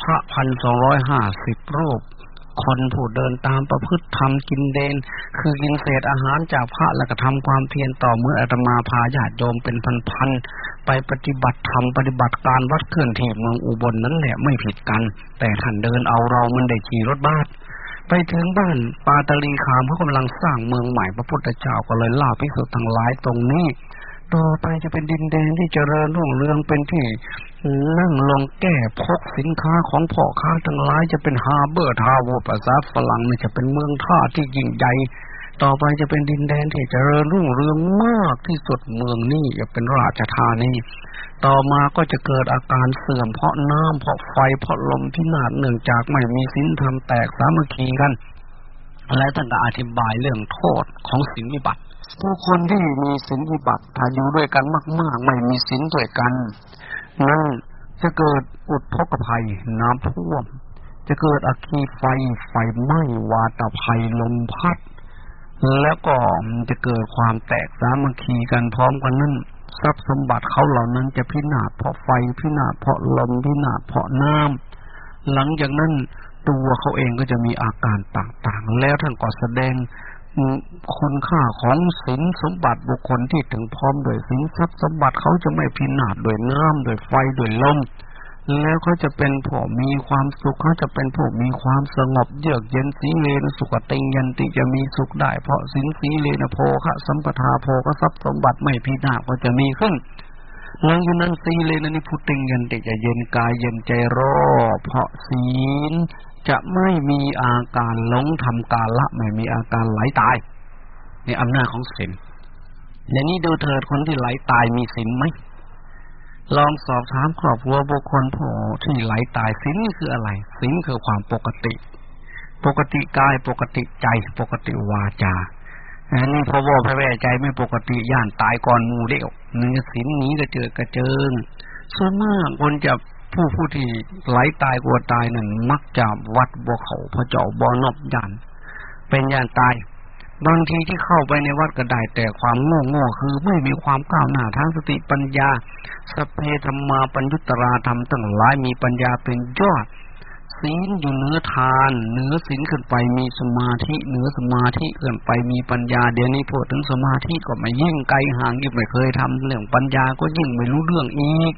พระพันสองร้อยห้าสิบรูป คนผู้เดินตามประพฤติธรรมกินเดน คือกินเศษอาหารจากพระแล้วก็ทำความเพียรต่อเมื่ออาตมาพาญาติโยมเป็นพันๆ ไปปฏิบัติธรรมปฏิบัติการวัดเคลื่อนที่เมืองอุบลนนั้นแหละไม่ผิดกัน แต่ท่านเดินเอาเรามันได้ขี่รถบ้านไปถึงบ้านปาตลีคามเขากำลังสร้างเมืองใหม่พระพุทธเจ้าก็เลยล่าพิสุทธ์ทั้งหลายตรงนี้ต่อไปจะเป็นดินแดนที่เจริญรุ่งเรืองเป็นที่นั่งลงแก้พกสินค้าของพ่อค้าทั้งหลายจะเป็นฮาเบอร์ทาวภาษาฝรั่งนี่จะเป็นเมืองท่าที่ยิ่งใหญ่ ต่อไปจะเป็นดินแดนที่เจริญรุ่งเรืองมากที่สุดเมืองนี้จะเป็นราชธานีต่อมาก็จะเกิดอาการเสื่อมเพราะน้ำเพราะไฟเพราะลมพินาศเนื่องจากไม่มีสินธรรมแตกสามัคคีกัน และท่านก็อธิบายเรื่องโทษของสินวิบัติผู้คนที่มีสินวิบัติถ้าอยู่ด้วยกันมาก ๆ ไม่มีสินด้วยกันนั่นจะเกิดอุทกภัยน้ำท่วม จะเกิดอคีไฟไฟไหม้วาตภัยลมพัด แล้วก็จะเกิดความแตกสามัคคีกันพร้อมกันนั้นทรัพย์สมบัติเขาเหล่านั้นจะพินาศเพราะไฟพินาศเพราะลมพินาศเพราะน้ำหลังจากนั้นตัวเขาเองก็จะมีอาการต่างๆ แล้วท่านก็แสดงคุณค่าของสินสมบัติบุคคลที่ถึงพร้อมโดยสินทรัพย์สมบัติเขาจะไม่พินาศโดยน้ำโดยไฟโดยลม แล้วเขาจะเป็นผู้มีความสุขเขาจะเป็นผู้มีความสงบเยือกเย็นสีเลนสุขติงยันติจะมีสุขได้ เพราะสินสีเลนโพคะสัมปทาโพกทรัพย์สมบัติไม่พินาศก็จะมีขึ้นหลังจากนั้นสีเลนนิพุติงยันติจะเย็นกายเย็นใจรอเพราะศีลจะไม่มีอาการหลงทำกาละไม่มีอาการไหลตาย ในอำนาจของศีลอย่างนี้ดูเถิดคนที่ไหลตายมีศีลไหม ลองสอบถามครอบครัวบุคคลผู้ที่ไหลตายศีลคืออะไรศีลคือความปกติ ปกติกายปกติใจปกติวาจาอันนี้พอว่าพระแว่ใจไม่ปกติย่านตายก่อนมูเดียวเนื้อศีลนี้ก็เจอกระเจิงส่วนมากคนจะผู้ผู้ที่ไหลตายกลัวตายนั่นมักจะวัดบ่เขาพระเจ้าบ่อนอบยันเป็นยานตาย บางทีที่เข้าไปในวัดก็ได้แต่ความโง่โง่คือไม่มีความก้าวหน้าทางสติปัญญาสเพธรรมาปัญญุตราธรรมตั้งหลายมีปัญญาเป็นยอดศีลอยู่เนื้อทานเนื้อศีลขึ้นไปมีสมาธิเนื้อสมาธิขึ้นไปมีปัญญาเดี๋ยวนี้พูดถึงสมาธิก็ไม่ยิ่งไกลห่างยิ่งไม่เคยทำเรื่องปัญญาก็ยิ่งไม่รู้เรื่องอีก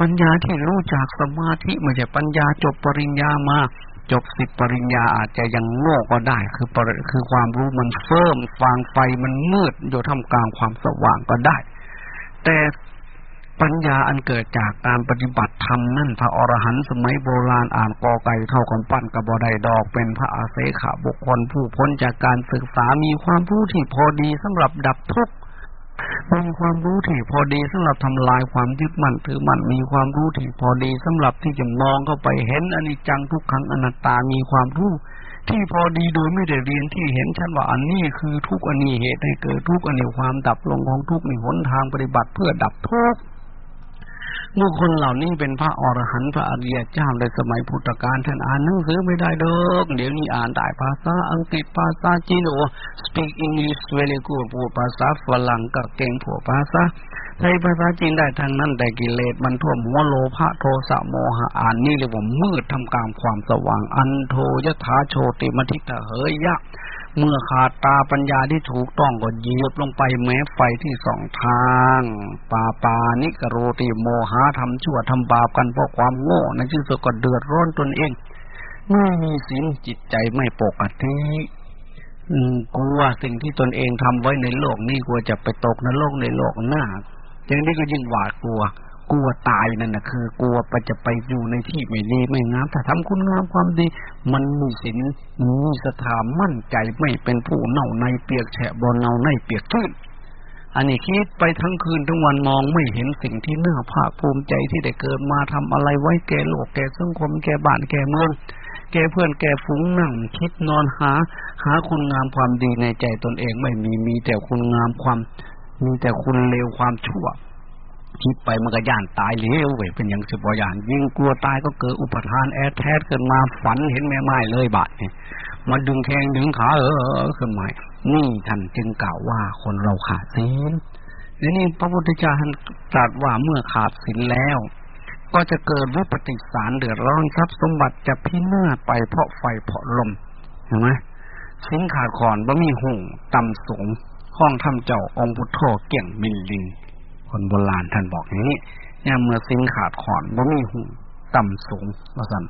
ปัญญาที่รู้จากสมาธิไม่ใช่ปัญญาจบปริญญามา จบสิบปริญญาอาจจะยังโง่ก็ได้ คือปรคือความรู้มันเฟิ่มฟางไฟมันมืดอยู่ท่ามกลางความสว่างก็ได้ แต่ปัญญาอันเกิดจากการปฏิบัติธรรมนั่นพระอรหันต์สมัยโบราณอ่านกอไก่เท่ากันปั้นกับบอไดดอกเป็นพระอาเสขบุคคลผู้พ้นจากการศึกษามีความรู้ที่พอดีสำหรับดับทุกข์ มีความรู้ที่พอดีสำหรับทำลายความยึดมั่นถือมั่นมีความรู้ที่พอดีสำหรับที่จะมองเข้าไปเห็นอนิจจังทุกขังอนัตตามีความรู้ที่พอดีโดยไม่ได้เรียนที่เห็นชัดว่าอันนี้คือทุกอันนี้เหตุให้เกิดทุกอันนี้ความดับลงของทุกนี่หนทางปฏิบัติเพื่อดับทุกข์ บุคคลเหล่านี้เป็นพระอรหันต์พระอริยเจ้าในสมัยพุทธกาลท่านอ่านหนังสือไม่ได้เด้อเดี๋ยวนี้อ่านได้ภาษาอังกฤษภาษาจีนโอ้ speak English very good พูดภาษาฝรั่งก็เก่งพูดภาษาใช้ภาษาจีนได้ทางนั้นแต่กิเลสมันท่วมหัวโลภะโทสะโมหะอ่านนี่เรียกว่ามืดทำกลางความสว่างอันโทยถาโชติมทิตะเฮยยะ เมื่อขาดตาปัญญาที่ถูกต้องก็ยียบลงไปแม้ไฟที่สองทางปาปานิกโรติโมหะทำชั่วทำบาปกันเพราะความโง่ในที่สุดก็เดือดร้อนตนเองไม่มีศีลจิตใจไม่ปกติกลัวสิ่งที่ตนเองทำไว้ในโลกนี้กลัวจะไปตกนโลกในโลกหน้าอย่างนี้ก็ยิ่งหวาดกลัว กลัวตายนั่นนะคือ กลัวไปจะไปอยู่ในที่ไม่ดีไม่งามถ้าทำคุณงามความดี มันมีศีลมีสถามั่นใจไม่เป็นผู้เน่าในเปียกแฉะบนเน่าในเปียกชื้นอันนี้คิดไปทั้งคืนทั้งวันมองไม่เห็นสิ่งที่น่าภาคภูมิใจที่ได้เกิดมาทำอะไรไว้แก่โลกแก่สังคมแก่บ้านแก่เมืองแก่เพื่อนแก่ฝูงนั่งคิดนอนหา หาคุณงามความดีในใจตนเองไม่มีมีแต่คุณงามความ มีแต่คุณเลวความชั่ว คิดไปมันก็ย่านตายเลี้ยวเว้ยเป็นอย่างสิบวอย่าง ยิ่งกลัวตายก็เกิดอุปทานแอดแทสขึ้นมาฝันเห็นแม่ไม้เลยบาดเนี่ยมาดึงแข้งดึงขาเออขึ้นมานี่ท่านจึงกล่าวว่าคนเราขาดศีลนี่พระพุทธเจ้าท่านตรัสว่าเมื่อขาดศีลแล้ว ก็จะเกิดวิปฏิสารเดือดร้อนทรัพย์สมบัติจะพินาศไปเพราะไฟเพราะลมเห็นไหมสินขาดขอนบ่มีหุ่งต่ำสูงห้องทำเจ้าองค์พุทโธเกี่ยงมินลิง คนโบราณท่านบอกอย่างนี้เนี่ยเมื่อสิ้นขาดขอนบ่มีหุ่ต่ำสูงว่าสัน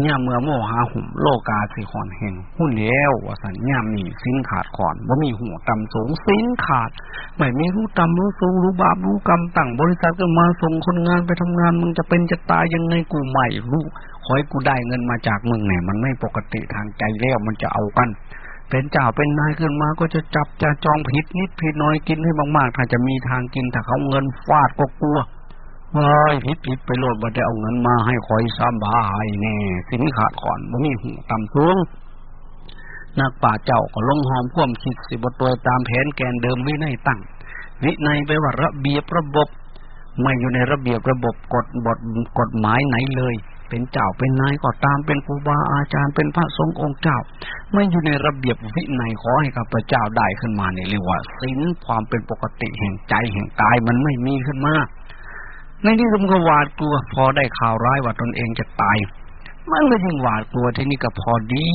เนี่ยเมื่อโมหาหุ่มโลกาสิขอนแห่งหุ่นเลี้ยวว่าสันเนี่ยมีสิ้นขาดขอนบ่มีหุ่ต่ำสูงสิ้นขาดไม่มีรู้ต่ำรู้สูงรู้บาปรู้กรรมตั้งบริษัทก็มาส่งคนงานไปทำงานมึงจะเป็นจะตายยังไงกูใหม่รู้ขอให้กูได้เงินมาจากมึงเนี่ยมันไม่ปกติทางใจแล้วมันจะเอากัน เป็นเจ้าเป็นนายขึ้นมาก็จะจับจะจองผิดนิดผิดน้อยกินให้มากๆ ถ้าจะมีทางกินถ้าเขาเงินฟาดก็กลัวว้ายผิดผิดไปโลดบ่ได้เอาเงินมาให้คอยซ้ำบายแน่สินขาดก่อนบ่มีหูต่ำสูงนักป่าเจ้าก็ลงหอมพ่วมคิดสิบตัวตามแผนแกนเดิมวินัยตั้ง วินัยไปว่าระเบียบระบบ ไม่อยู่ในระเบียบระบบกฎบทกฎหมายไหนเลย เป็นเจ้าเป็นนายก็ตามเป็นครูบาอาจารย์เป็นพระสงฆ์องค์เจ้า ไม่อยู่ในระเบียบวินัยขอให้กับพระเจ้าได้ขึ้นมาเนี่ยเรียกว่าศีลความเป็นปกติแห่งใจแห่งกายมันไม่มีขึ้นมาในที่สมก็หวาดกลัวพอได้ข่าวร้ายว่าตนเองจะตายมันก็ยิ่งหวาดกลัวที่นี่ก็พอดี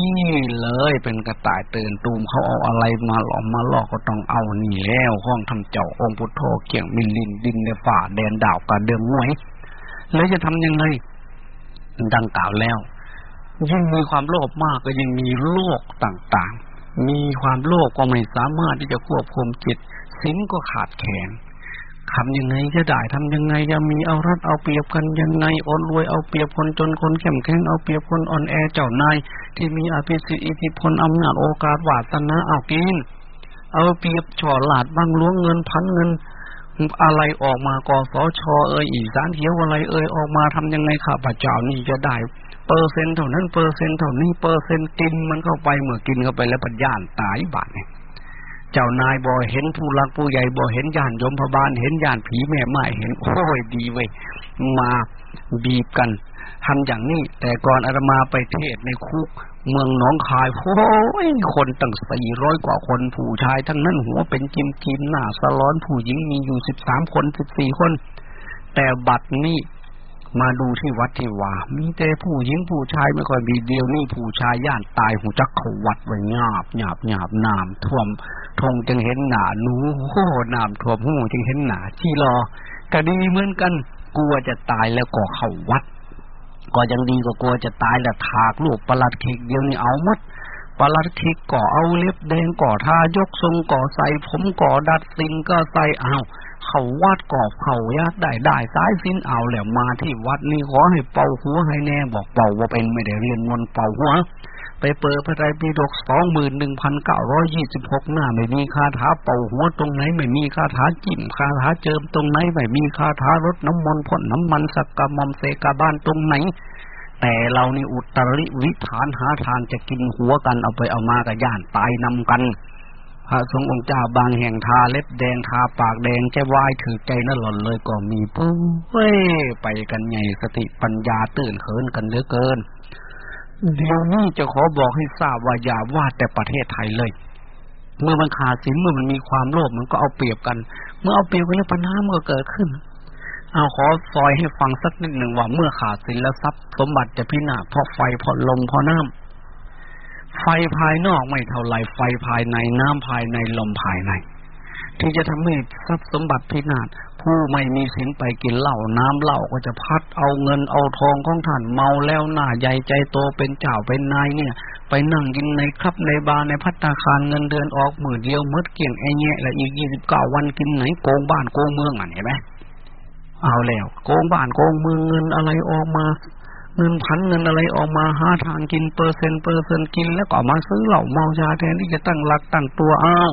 เลย เป็นกระต่ายตื่นตูมเขาเอาอะไรมาหลอมมาหลอกก็ต้องเอานี่แล้วห้องทำเจ้าองค์พุทโธเกี่ยงมินลินดินในฝ่าแดนดาวกระเดิมงวยแล้วจะทำยังไง ดังกล่าวแล้ว ยิ่งมีความโลภมากก็ยิ่งมีโลกต่างๆ มีความโลภก็ไม่สามารถที่จะควบคุมจิตสินก็ขาดแขนทำยังไงจะได้ทำยังไงจะมีเอารัดเอาเปรียบกันยังไงอ่อนรวยเอาเปรียบคนจนคนเข้มแข็งเอาเปรียบคนอ่อนแอเจ้านายที่มีอภิสิทธิอิทธิพลอำนาจโอกาสวาสนาเอากินเอาเปรียบช่อหลาดบ้างล้วงเงินพันเงิน อะไรออกมากสชเอ่ยอีสานเขียวอะไรเอ่ยออกมาทำยังไงข้าพเจ้านี่จะได้ เปอร์เซ็นต์เท่านั้นเปอร์เซ็นต์เท่านี้เปอร์เซ็นต์กินมันเข้าไปเมื่อกินเข้าไปแล้วปัญญาตายบาดเนี่ย เจ้านายบ่เห็นผู้รักผู้ใหญ่บ่เห็นญาณยมพบาลเห็นญาณผีแม่ไม้เห็นโอ้ยดีเว้ยมาบีบกันทำอย่างนี้ แต่ก่อนอาตมาไปเทศในคุก เมืองหนองคายโอ้ยคนตั้งสี่ร้อยกว่าคนผู้ชายทั้งนั้นหัวเป็นจิมจิมหน้าสล้อนผู้หญิงมีอยู่สิบสามคนสิบสี่คน แต่บัดนี้มาดูที่วัดที่ว่า มีแต่ผู้หญิงผู้ชายไม่ค่อยมีเดียวนี่ผู้ชายย่านตายหูจักเขาวัดไว้หยาบหยาบหยาบน้ำท่วม ทงจึงเห็นหนาหนูโอ้น้ำท่วมหูจึงเห็นหนาที่รอกะดีเหมือนกันกลัวจะตายแล้วก็เข้าวัด ก็ยังดีกว่ากลัวจะตายแล้วถากลูกประหลัดขิกเดียวนี่เอาหมดประหลัดขิกก่อเอาเล็บแดงก่อทายกทรงก่อใส่ผมก่อดัดสิงก็ใส่เอาเขาวัดกอบเขายากได้ได้สายสิ้นเอาแล้วมาที่วัดนี่ขอให้เป่าหัวให้แน่บอกเป่าว่าเป็นไม่ได้เรียนมนเป่าหัว ไปเปิดพระไตรปิฎกสองหมื่นหนึ่งพันเก้าร้อยยี่สิบหกหน้า ไม่มีคาถาเป่าหัวตรงไหน ไม่มีคาถาจิ้มคาถาเจิมตรงไหน ไม่มีคาถารดน้ำมนต์พ่นน้ำมันสักกะมอมเสกาบ้านตรงไหน แต่เรานี่อุตริวิฐานหาทางจะกินหัวกันเอาไปเอามากับย่านตายนำกัน พระสงฆ์องค์เจ้าบางแห่งทาเล็บแดงทาปากแดงใจวายถือใจนั่นหล่นเลยก็มีปุ้งเว้ยไปกันใหญ่สติปัญญาตื่นเขินกันเหลือเกิน เดี๋ยวนี้จะขอบอกให้ทราบว่าอย่าว่าแต่ประเทศไทยเลย เมื่อมันขาดสินเมื่อมันมีความโลภมันก็เอาเปรียบกัน เมื่อเอาเปรียบกันแล้วปัญหามันก็เกิดขึ้น เอาขอซอยให้ฟังสักนิดหนึ่งว่าเมื่อขาดสินแล้วทรัพย์สมบัติจะพินาศเพราะไฟเพราะลมเพราะน้ำไฟภายนอกไม่เท่าไรไฟภายในน้ำภายในลมภายใน ที่จะทำให้ทรัพย์สมบัติพินาศ ไม่มีสินไปกินเหล้าน้ำเหล้าก็จะพัดเอาเงินเอาทองของท่านเมาแล้วหน้าใหญ่ใจโตเป็นเจ้าเป็นนายเนี่ย ไปนั่งกินในครับในบาร์ในพัตตาคารเงินเดือนออกหมื่นเดียวมืดเกี่ยงไอ้แง่และอีกยี่สิบเก้าวันกินไหนโกงบ้านโกงเมืองอะเห็นไหมเอาแล้ว โกงบ้านโกงเมืองเงินอะไรออกมาเงินพันเงินอะไรออกมาหาทางกินเปอร์เซ็นต์เปอร์เซ็นต์กินแล้วก็มาซื้อเหล้าเมายาแทนที่จะตั้งหลักตั้งตัวอ้าว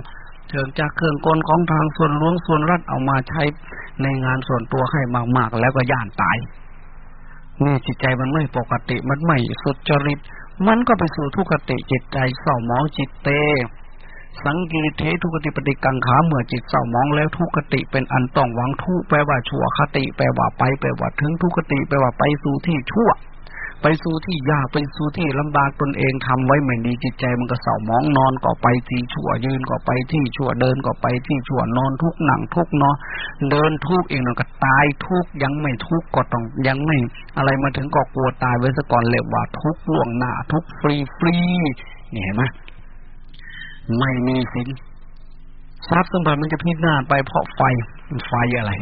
เถิงจากเครื่องกลของทางส่วนหลวงส่วนรัฐเอามาใช้ในงานส่วนตัวให้มาก ๆ แล้วก็ย่านตายนี่จิตใจมันไม่ปกติมันไม่สุจริต มันก็ไปสู่ทุกขติจิตใจเศร้าหมองจิตเต สังกีเททุกติปฏิกังขาเมื่อจิตเศร้ามองแล้วทุกติเป็นอันต้องหวังทุแปลว่าชั่วคติ แปลว่าไป แปลว่าถึงทุกติ แปลว่าไปสู่ที่ชั่ว ไปสู่ที่ยากไปสู่ที่ลำบากตนเองทำไว้ไม่ดีจิตใจมันก็เศร้ามองนอนก็ไปที่ชั่วยืนก็ไปที่ชั่วเดินก็ไปที่ชั่วนอนทุกหนังทุกเนาะเดินทุกเองเนาะก็ตายทุกยังไม่ทุกก็ต้องยังไม่ อะไรมาถึงก็กลัวตายไว้ซะก่อนเลยว่าทุกล่วงหน้าทุกฟรีฟรีนี่เห็นไหมไม่มีสินทรัพย์สมบัติมันจะพิจารณาไปเพราะไฟไฟอะไร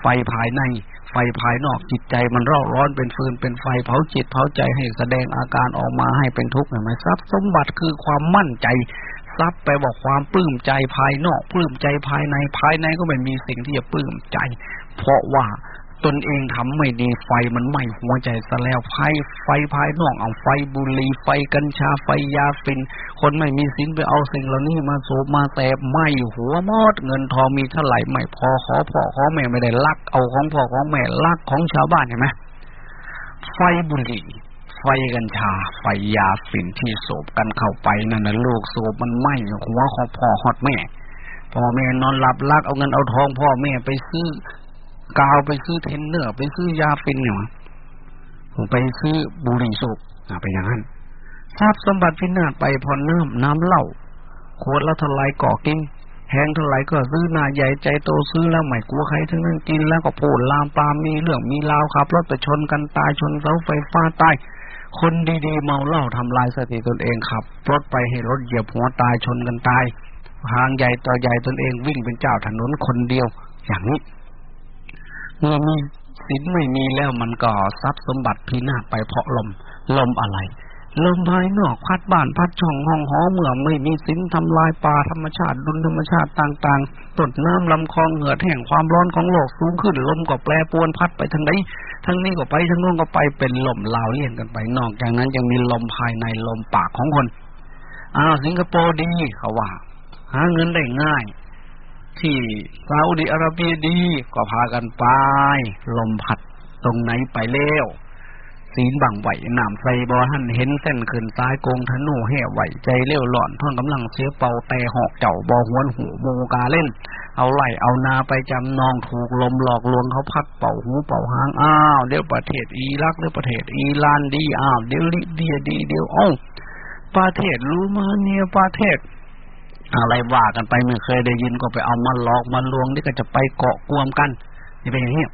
ไฟภายใน ไฟภายนอกจิตใจมันร้อนร้อนเป็นฟืนเป็นไฟเผาจิตเผาใจให้แสดงอาการออกมาให้เป็นทุกข์เห็นไหมทรัพย์สมบัติคือความมั่นใจทรัพย์ไปบอกความปลื้มใจภายนอกปลื้มใจภายในภายในก็ไม่มีสิ่งที่จะปลื้มใจ เพราะว่า ตนเองทำไม่ดีไฟมันไหม้หัวใจซะแล้วไฟไฟภายนอกเอาไฟบุหรี่ไฟกัญชาไฟยาฟิน คนไม่มีสินไปเอาสิ่งเหล่านี้มาโสมาแสบไหม้หัวมอดเงินทองมีเท่าไหร่ไม่พอขอพ่อขอแม่ไม่ได้ลัก เอาของพ่อของแม่ลักของชาวบ้านเห็นไหมไฟบุหรี่ไฟกัญชา ไฟยาฝิ่นที่โสบกันเข้าไปนั่นนะลูกโสบมันไหม้หัวของพ่อหอดแม่พ่อแม่นอนหลับลักเอาเงินเอาทองพ่อแม่ไปซื้อ กาวไปซื้อเทนเนอร์ไปซื้อยาฟินเนี่ยผมไปซื้อบุหรี่สูบไปอย่างนั้นทราบสมบัติพินาศไปพอน้ำน้ำเหล้าโคตรละทลายก่อกินแหงเท่าไหร่ก็ซื้อหน้าใหญ่ใจโตซื้อแล้วไม่กลัวใครทั้งนั้นกินแล้วก็พูดลามปามมีเรื่องมีราวขับรถไปชนกันตายชนเสาไฟฟ้าตายคนดีๆเมาเหล้าทำลายสติตนเองขับรถไปให้รถเหยียบหัวตายชนกันตายทางใหญ่ต่อใหญ่ตนเองวิ่งเป็นเจ้าถนนคนเดียว อย่างนี้ เมื่อมีสินไม่มีแล้วมันก็ทรัพย์สมบัติพินาศไปเพราะลม ลมอะไร ลมภายนอกพัดบ้านพัดช่องห้องหอเมื่อไม่มีสินทำลายป่าธรรมชาติดุลธรรมชาติต่างๆต้นน้ำลำคลองเหือดแห่งความร้อนของโลกสูงขึ้น ลมก็แปรปวนพัดไปทางไหนทั้งนี้ก็ไปทั้งโน้นก็ไปเป็นลมลาวเลี่ยนกันไปนอกจากนั้นยังมีลมภายในลมปากของคนอ้าวสิงคโปร์ดีเขาว่า หาเงินได้ง่าย ที่ซาอุดิอาระเบียดีก็พากันไป ลมพัดตรงไหนไปเล้วศีลบังไหวน้ำใสบอท่านเห็นเส้นขึ้นซ้ายโกงธนูแห่ไหวใจเลี้ยวหล่อนท่อนกำลังเสียเป่าแต่หอกเจ้าบอหวนหูโมกาเล่น เอาไหลเอานาไปจำนองถูกลมหลอกลวงเขาพัดเป่าหูเป่าหางอ้าวเดี๋ยวประเทศอิรักเดี๋ยวประเทศอิรานดีอ้าวเดี๋ยวลิเดียดีเดี๋ยวอ้อประเทศลูมาเนียประเทศ อะไรว่ากันไปไม่เคยได้ยินก็ไปเอามาหลอกมาลวงนี่ก็จะไปเกาะกวมกันนี่เป็นอย่างนี้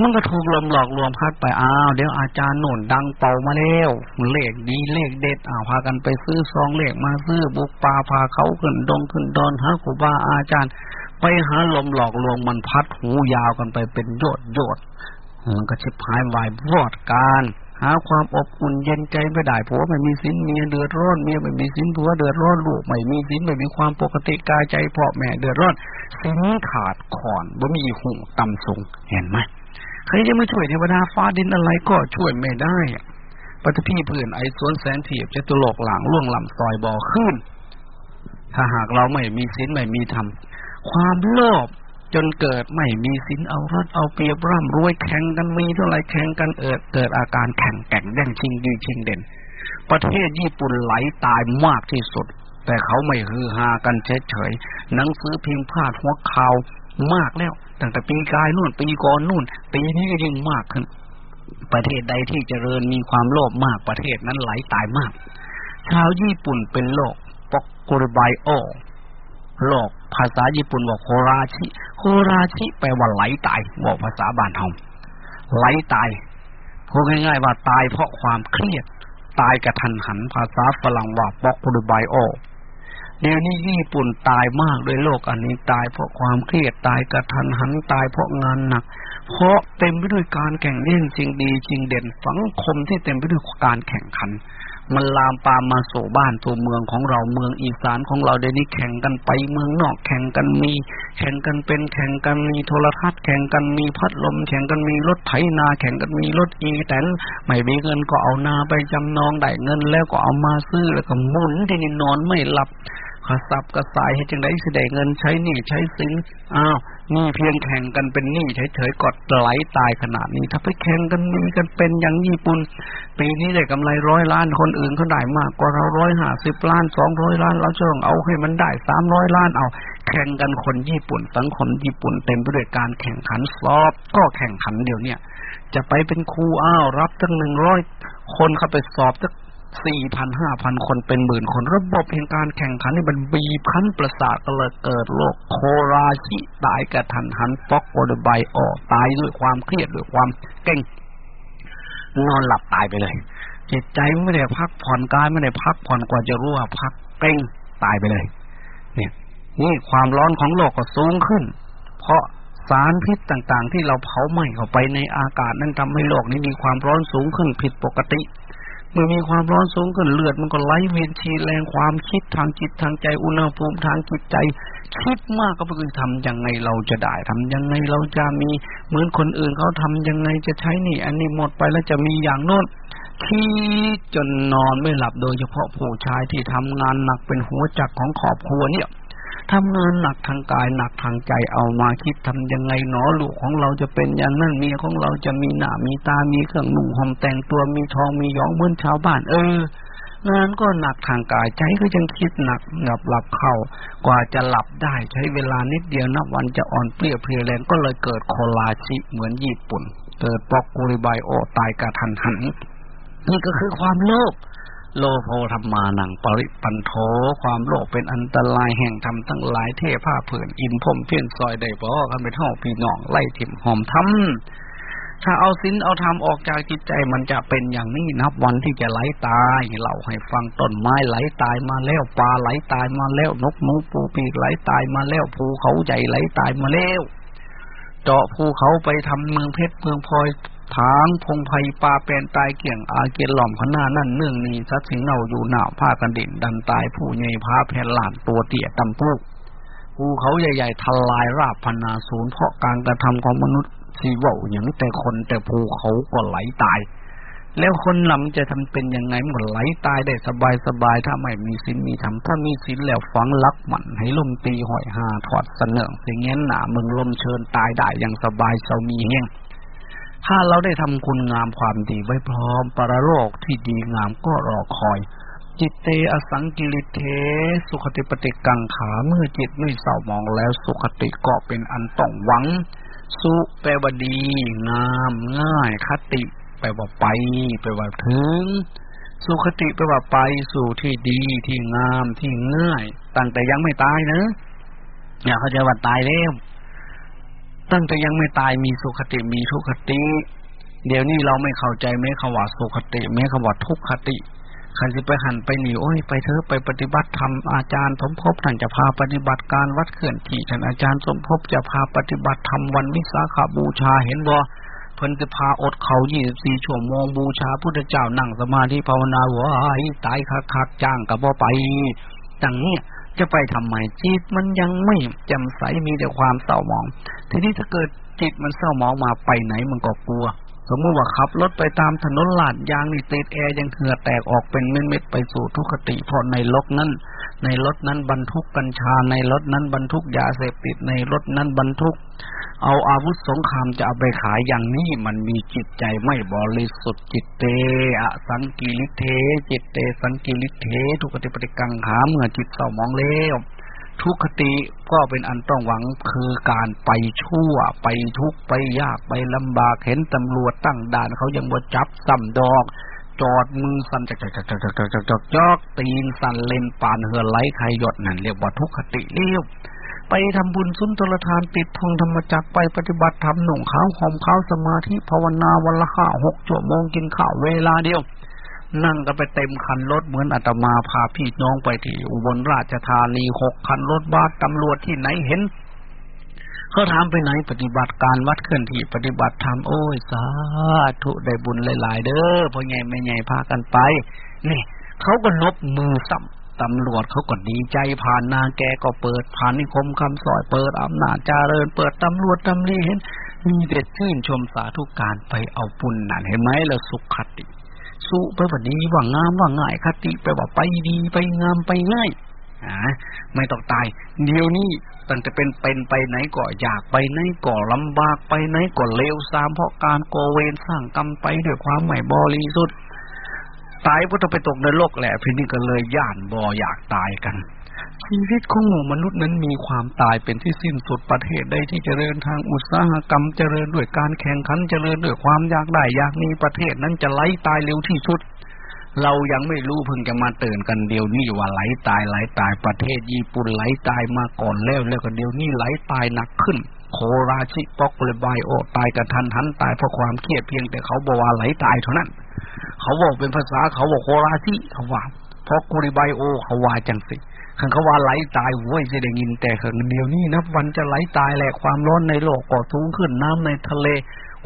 มันก็ถูกลมหลอกลวงพัดไปอ้าวเดี๋ยวอาจารย์โน่นดังเป่ามาแล้วเลขดีเลขเด็ดอ้าวพากันไปซื้อซองเลขมาซื้อบุกปลาพาเขาขึ้นดงขึ้นดอนหาครูบาอาจารย์ ไปหาลมหลอกลวงมันพัดหูยาวกันไปเป็นโยดโยดมันก็ชิบหายวายวอดการ หาความอบอุ่นเย็นใจไม่ได้ผัวไม่มีสินเมียเดือดร้อนเมียไม่มีสินผัวเดือดร้อนลูกไม่มีสินไม่มีความปกติกายใจพ่อแม่เดือดร้อนสินขาดขอนบ่มีหูต่ำสูงเห็นไหมใครจะมาช่วยเทวดาฟ้าดินอะไรก็ช่วยไม่ได้ปฏิพี่พื้นไอสวนแสนเทียบจะตุลกหลังล่วงลำซอยบ่อขึ้น ถ้าหากเราไม่มีศีลไม่มีธรรมความโลภ จนเกิดไม่มีศีลเอารถเอาเปรียบร่ำรวยแข่งกันมีเท่าไรแข่งกันเอิดเกิดอาการแข่งแก่งแย่งชิงดีชิงเด่น ประเทศญี่ปุ่นไหลตายมากที่สุด แต่เขาไม่ฮือฮากันเฉยๆหนังสือพิมพ์พาดหัวข่าวมากแล้วตั้งแต่ปีกายนู่นปีก่อนนู่นปีนี้ก็ยิ่งมากขึ้น ประเทศใดที่เจริญมีความโลภมากประเทศนั้นไหลตายมาก ชาวญี่ปุ่นเป็นโรคปกกุรไบโอ โรคภาษาญี่ปุ่นบอกโคราชิโคราชิแปลว่าไหลตายบอกภาษาบ้านเฮาไหลตายพูดง่ายๆว่าตายเพราะความเครียด ตายกระทันหันภาษาฝรั่งว่าปอกกุรไบโอเดี๋ยวนี้ญี่ปุ่นตายมากด้วยโรคอันนี้ตายเพราะความเครียดตายกระทันหันตายเพราะงานหนัก เพราะเต็มไปด้วยการแข่งเล่นจริงดีจริงเด่นสังคมที่เต็มไปด้วยการแข่งขัน มันลามปามมาสู่บ้านตัวเมืองของเราเมืองอีสานของเราเดี๋ยวนี้แข่งกันไปเมืองนอกแข่งกันมี แข่งกันเป็นแข่งกันมีโทรทัศน์แข่งกันมีพัดลม แข่งกันมีรถไถนาแข่งกันมีรถอีแตนไม่มีเงินก็เอานาไปจำนองได้เงินแล้วก็เอามาซื้อแล้วก็หมุนที่นี่นอนไม่หลับ ขสับกระสายให้จังได้สิได้เงินใช้หนี้ใช้สินอ้าวนี่เพียงแข่งกันเป็นหนี้เฉยๆกดไหลตายขนาดนี้ ถ้าไปแข่งกันมีกันเป็นอย่างญี่ปุ่นปีนี้ได้กำไรร้อยล้านคนอื่นเขาได้มากกว่าเราร้อยห้าสิบล้านสองร้อยล้านเราจะต้องเอาให้มันได้สามร้อยล้านเอาแข่งกันคนญี่ปุ่นสังคมญี่ปุ่นเต็มไปด้วยการแข่งขันสอบก็แข่งขันเดี๋ยวเนี้ยจะไปเป็นครูอ้าวรับตั้งหนึ่งร้อยคนเข้าไปสอบตั้ง สี่พันห้าพันคนเป็นหมื่นคน ระบบแห่งการแข่งขันนี่มันบีบคั้นประสาทก็เลยเกิดโรคโคราชิตายกระทันหันฟอกโอเดบายออกตายด้วยความเครียดด้วยความเก่ง นอนหลับตายไปเลยจิตใจไม่ได้พักผ่อนกายไม่ได้พักผ่อนกว่าจะรู้ว่าพักเก่งตายไปเลย เนี่ย นี่ความร้อนของโลกก็สูงขึ้น เพราะสารพิษต่างๆ ที่เราเผาไหม้เข้าไปในอากาศ นั้นทำให้โลกนี้มีความร้อนสูงขึ้นผิดปกติ เมื่อมีความร้อนสูงขึ้นเลือดมันก็ไหลเวียนชีแรงความคิดทางจิตทางใจอุณหภูมิทางจิตใจ คิดมากก็คือทำยังไงเราจะได้ทำยังไงเราจะมีเหมือนคนอื่นเขาทำยังไงจะใช้นี่ อันนี้หมดไปแล้วจะมีอย่างโน้นคิดจนนอนไม่หลับโดยเฉพาะผู้ชายที่ทำงานหนักเป็นหัวจักของครอบครัวเนี่ย ทำงานหนักทางกายหนักทางใจเอามาคิดทำยังไงหนอลูกของเราจะเป็นอย่างนั้นเมียของเราจะมีหน้ามีตามีเครื่องนุ่งห่มแต่งตัวมีทองมียองเหมือนชาวบ้านเอองานก็หนักทางกายใจก็ยังคิดหนักหลับหลับเข้ากว่าจะหลับได้ใช้เวลานิดเดียวนับวันจะอ่อนเปรี้ยเพลียแรงก็เลยเกิดโคลาชิเหมือนญี่ปุ่น เกิดปอกกุริบายโอตายกระทันหันนี่ก็คือความโลภ โลโภธรรมานังปริปันโทความโลภเป็นอันตรายแห่งธรรมทั้งหลายเทผ้าเผื่นอินพมเพี้ยนซอยได้บ่กันไปท่องพี่น้องไล่ถิ่มหอมทำถ้าเอาสินเอาธรรมออกจากจิตใจมันจะเป็นอย่างนี้นับวันที่จะไหลตายเล่าให้ฟังต้นไม้ไหลตายมาแล้วปลาไหลตายมาแล้วนกนูปูปีกไหลตายมาแล้วภูเขาใหญ่ไหลตายมาแล้วเจาะภูเขาไปทำเมืองเพชรเมืองพลอย ทางพงไพ่ปลาเป็นตายเกี่ยงอาเกียนหล่อมขนานั่นเนื่องนี้สัตสิงเน่าอยู่หนาวผ้ากันดินดันตายผู้ใหญ่พาแผ่นหลานตัวเตี่ยตำปุกภูเขาใหญ่ๆทลายราบพนาศูนย์เพราะการกระทำของมนุษย์สีว่าอย่างแต่คนแต่ภูเขาก็ไหลตาย แล้วคนลำจะทำเป็นยังไงมันไหลตายได้สบายสบายถ้าไม่มีสินมีธรรมถ้ามีสินแล้วฝังลักหมันให้ลมตีหอยหาถอดเสนอเสียงเงี้ยหนามึงลมเชิญตายได้อย่างสบายเสามีเงี้ย ถ้าเราได้ทำคุณงามความดีไว้พร้อม ปรโลกที่ดีงามก็รอคอย จิตเตอสังกิริเท สุขติปฏิกังขาเมื่อจิตไม่เศร้ามองแล้วสุขติก็เป็นอันต้องหวัง สุแปลว่าดี งามง่ายคติ แปลว่าไป แปลว่าถึง สุขติแปลว่าไปสู่ที่ดีที่งามที่ง่าย ตั้งแต่ยังไม่ตายนะ อย่าเข้าใจว่าตายแล้ว ตั้งแต่ยังไม่ตายมีสุขติมีทุกขติ เดี๋ยวนี้เราไม่เข้าใจแม้คำว่าสุขติแม้คำว่าทุกขติใครจะไปหันไปหนีโอ้ยไปเถอะไปปฏิบัติธรรมอาจารย์สมภพท่านจะพาปฏิบัติการวัดเขื่อนที่ท่านอาจารย์สมภพจะพาปฏิบัติธรรมวันวิสาขาบูชาเห็นบ่เพิ่นจะพาอดเขายี่สิบสี่ชั่วโมงบูชาพุทธเจ้านั่งสมาธิภาวนาหัวตายคักคักจ้างกับบ่ไปดังนี้ จะไปทำไมจิตมันยังไม่แจ่มใสมีแต่ความเศร้าหมอง ทีนี้ถ้าเกิดจิตมันเศร้าหมองมาไปไหนมันก็กลัว สมมติว่าขับรถไปตามถนนลาดยางนี่ติดแอร์ยังเหือแตกออกเป็นเม็ดๆไปสู่ทุกขติเพราะในรถนั้น ในรถนั้นบรรทุกกัญชา ในรถนั้นบรรทุกยาเสพติดในรถนั้นบรรทุก เอาอาวุธสงครามจะเอาไปขายอย่างนี้มันมีจิตใจไม่บริสุทธิ์จิตเตอสังกิริเท จิตเต สังกิริเท ทุกขติปฏิกังขาเมื่อจิตเศร้ามองเลว ทุกขติก็เป็นอันต้องหวังคือการไปชั่วไปทุกไปยากไปลำบากเห็นตำรวจตั้งด่านเขายังบ่จับซ้ำดอก จอดมือสั่นจักจักจักจักจักจักจักจักจอกตีนสั่นเลนปานเหือไหลไขหยดนั่นเรียกว่าทุกขติเรียบไปทำบุญซุ้มตลทานติดทองธรรมจักไปปฏิบัติธรรมหนุ่งขาวหอมขาวสมาธิภาวนาวันละห้าหกชั่วโมงกินข้าวเวลาเดียว นั่งก็ไปเต็มคันรถเหมือนอาตมาพาพี่น้องไปที่อุบลราชธานีหกคันรถบัสตำรวจที่ไหนเห็นเขาถามไปไหนปฏิบัติการวัดเคลื่อนที่ปฏิบัติธรรมโอ้ยสาธุได้บุญหลาย ๆ เด้อพ่อใหญ่แม่ใหญ่พากันไป นี่เขาก็นบมือสัมตำรวจเขาก็ดีใจผ่านนาแกก็เปิดผ่านนิคมคำสอยเปิดอำนาจเจริญเปิดตำรวจตำรีเห็นมีเด็ดชื่นชมสาธุการไปเอาปุญนั่นเห็นไหมล้วสุขคติ สุไปว่าดีว่างามว่าง่าย คติไปว่าไปดีไปงามไปง่ายอ่าไม่ต้องตาย เดี๋ยวนี้ตั้งแต่เป็นเป็นไปไหนก็อยากไปไหนก็ลำบากไปไหนก็เลวซามเพราะการโกเวนสร้างกรรมไปด้วยความไม่บริสุทธิ์ตายก็ต้องไปตกในโลกแหละพี่นี่ก็เลยย่านบออยากตายกัน ชีวิตของหมู่มนุษย์นั้นมีความตายเป็นที่สิ้นสุดประเทศใดที่เจริญทางอุตสาหกรรมเจริญด้วยการแข่งขันเจริญด้วยความอยากได้อยากมีประเทศนั้นจะไหลตายเร็วที่สุด เรายังไม่รู้เพิ่งจะมาตื่นกันเดียวนี้ว่าไหลตายไหลตายประเทศญี่ปุ่นไหลตายมาก่อนแล้วแล้วก็เดียวนี้ไหลตายหนักขึ้น โคราชิปอกเลบายโอตายกระทันหันตายเพราะความเครียดเพียงแต่เขาบอกว่าไหลตายเท่านั้น เขาบอกเป็นภาษาเขาบอกโคราชิเขาว่าเพราะกุริบายโอเขาว่าจังสิ ขันเขาว่าไหลตายโว้ยจะได้ยิน แต่ขันเดียวนี้นับวันจะไหลตายแหละความร้อนในโลกก็สูงขึ้นน้ำในทะเล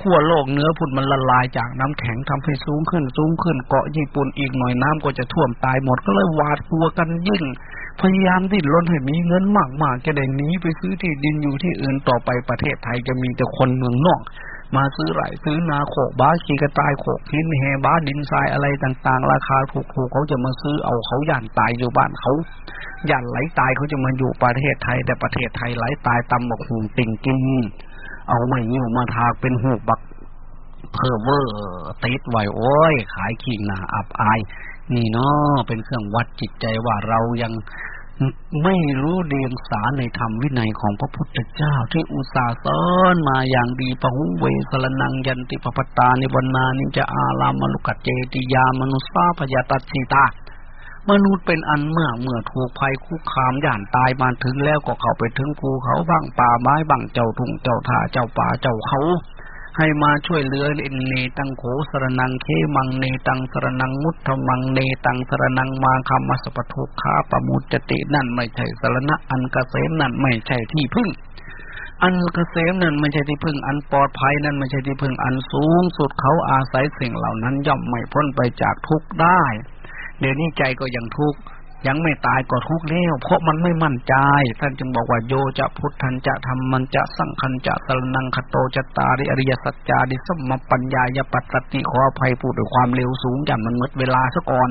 ขั้วโลกเนื้อพุ่นมันละลายจากน้ำแข็งทำให้สูงขึ้นสูงขึ้นเกาะญี่ปุ่นอีกหน่อยน้ำก็จะท่วมตายหมดก็เลยหวาดกลัวกันยิ่ง พยายามดิ้นรนให้มีเงินมากๆจะได้หนีไปซื้อที่ดินอยู่ที่อื่นต่อไปประเทศไทยจะมีแต่คนเมืองนอก มาซื้อไร่ซื้อนาโขกบ้าขีกระต่ายโขกหินแหบ้าดินทรายอะไรต่างๆ ราคาถูกๆเขาจะมาซื้อเอาเขาย่านตายอยู่บ้านเขาย่านไหลตายเขาจะมาอยู่ประเทศไทย แต่ประเทศไทยไหลตายตำบักหูติ่งกินเอาไม่ยิ้วมาทากเป็นหูบักเพอเวอร์ติดไว้โอ้ย ขายขี้หนาอับอาย นี่เนาะเป็นเครื่องวัดจิตใจว่าเรายัง ไม่รู้เดียงสาในธรรมวินัยของพระพุทธเจ้า ที่อุตสาห์สอนมาอย่างดีปะหุเวสรนังยันติปปตานิบนานิจะอาลามลุกัจเจติยามนุสาพยาตัสีตามนุษย์เป็นอันเมื่อเมื่อถูกภัยคุกคามย่านตายมาถึงแล้วก็เข้าไปถึงภูเขาบ้างป่าไม้บ้างเจ้าทุ่งเจ้าท่าเจ้าป่าเจ้าเขา ให้มาช่วยเหลือเนเนตังโขสรนังเคมังเนตังสรนังมุตธมังเนตังสรนังมาคามัสปทุขาปมุจตินั่นไม่ใช่สรณะอันกเกษมนั่นไม่ใช่ที่พึ่ง อันกเกษมนั่นไม่ใช่ที่พึ่ง อันปลอดภัยนั่นไม่ใช่ที่พึ่งอันสูงสุดเขาอาศัยสิ่งเหล่านั้นย่อมไม่พ้นไปจากทุกข์ได้ เดี๋ยวนี้ใจก็ยังทุกข์ ยังไม่ตายก็ทุกข์แล้ว เพราะมันไม่มั่นใจ ท่านจึงบอกว่าโยจะพุทธันจะทำมันจะสังคันจะสรนังคโตจะตาริอริยสัจจาดิสมปัญญายปัสสติขออภัยพูดด้วยความเร็วสูงจำมันมดเวลาซะก่อน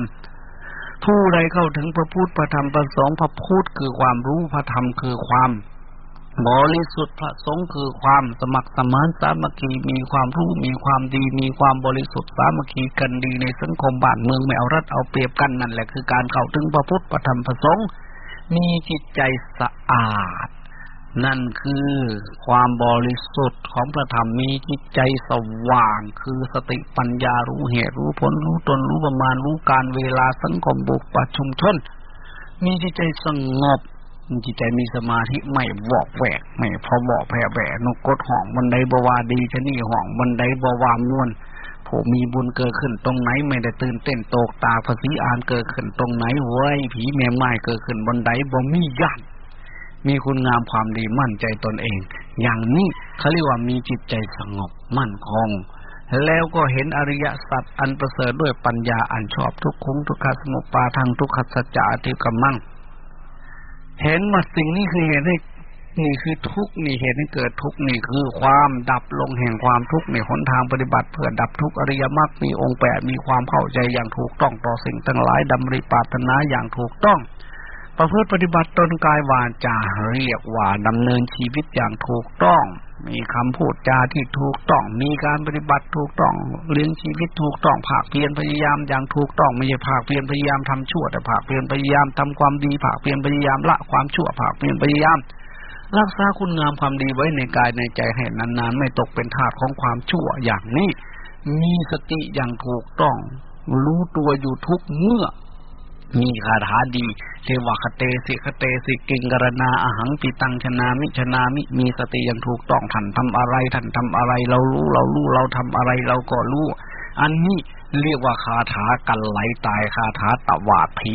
ผู้ใดเข้าถึงพระพุทธพระธรรมพระสงฆ์พระพุทธคือความรู้พระธรรมคือความ บริสุทธิ์พระสงฆ์คือความสมัครสมานสามัคคีมีความรู้มีความดี มีความบริสุทธิ์สามัคคีกันดีในสังคมบ้านเมืองไม่เอารัดเอาเปรียบกันนั่นแหละคือการเข้าถึงพระพุทธพระธรรมพระสงฆ์มีจิตใจสะอาด นั่นคือความบริสุทธิ์ของพระธรรมมีจิตใจสว่าง คือสติปัญญารู้เหตุรู้ผลรู้ตนรู้ประมาณรู้การเวลาสังคมบุกประชุมชนมีจิตใจสงบ จิตใจมีสมาธิไม่บอกแวกไม่พอบอกแผ่แหวนกดห้องมันไดบวาดีชนี่ห้องมันไดบวามวนผมมีบุญเกิดขึ้นตรงไหนไม่ได้ตื่นเต้นโตกตาภาษีอานเกิดขึ้นตรงไหนเว้ยผีแม่ไม้เกิดขึ้นบนไดบ่มีญาติมีคุณงามความดีมั่นใจตนเอง อย่างนี้เขาเรียกว่ามีจิตใจสงบมั่นคง แล้วก็เห็นอริยสัจอันประเสริฐด้วยปัญญาอันชอบทุกคุ้งทุกขสมุปาทางทุกขสัจจะที่กำมั่ง เห็นว่าสิ่งนี้คือเหตุให้นี่คือทุกนี่เหตุให้เกิดทุกนี่คือความดับลงแห่งความทุกข์ในหนทางปฏิบัติเพื่อดับทุกข์อริยมรรคมีองค์แปดมีความเข้าใจอย่างถูกต้องต่อสิ่งทั้งหลายดำริปารถนาอย่างถูกต้อง ประพฤติปฏิบัติตนกายวาจาเรียกว่าดำเนินชีวิตอย่างถูกต้อง มีคำพูดจาที่ถูกต้อง มีการปฏิบัติถูกต้องเลี้ยงชีวิตถูกต้องภาคเพียรพยายามอย่างถูกต้องไม่ใช่ภาคเพียรพยายามทำชั่วแต่ภาคเพียรพยายามทำความดีภาคเพียรพยายามละความชั่วภาคเพียรพยายาม รักษาคุณงามความดีไว้ในกายในใจให้นานๆ ไม่ตกเป็นทาสของความชั่วอย่างนี้ มีสติอย่างถูกต้อง รู้ตัวอยู่ทุกเมื่อ มีคาถาดีเทวคเตสิคเตสิกิงกรณาอาหังปิตังชนามิชนามิมีสติอย่างถูกต้องท่านทำอะไรท่านทำอะไร เรารู้เรารู้เราทำอะไรเราก็รู้ อันนี้เรียกว่าคาถากันไหลตายคาถาตะวาดผี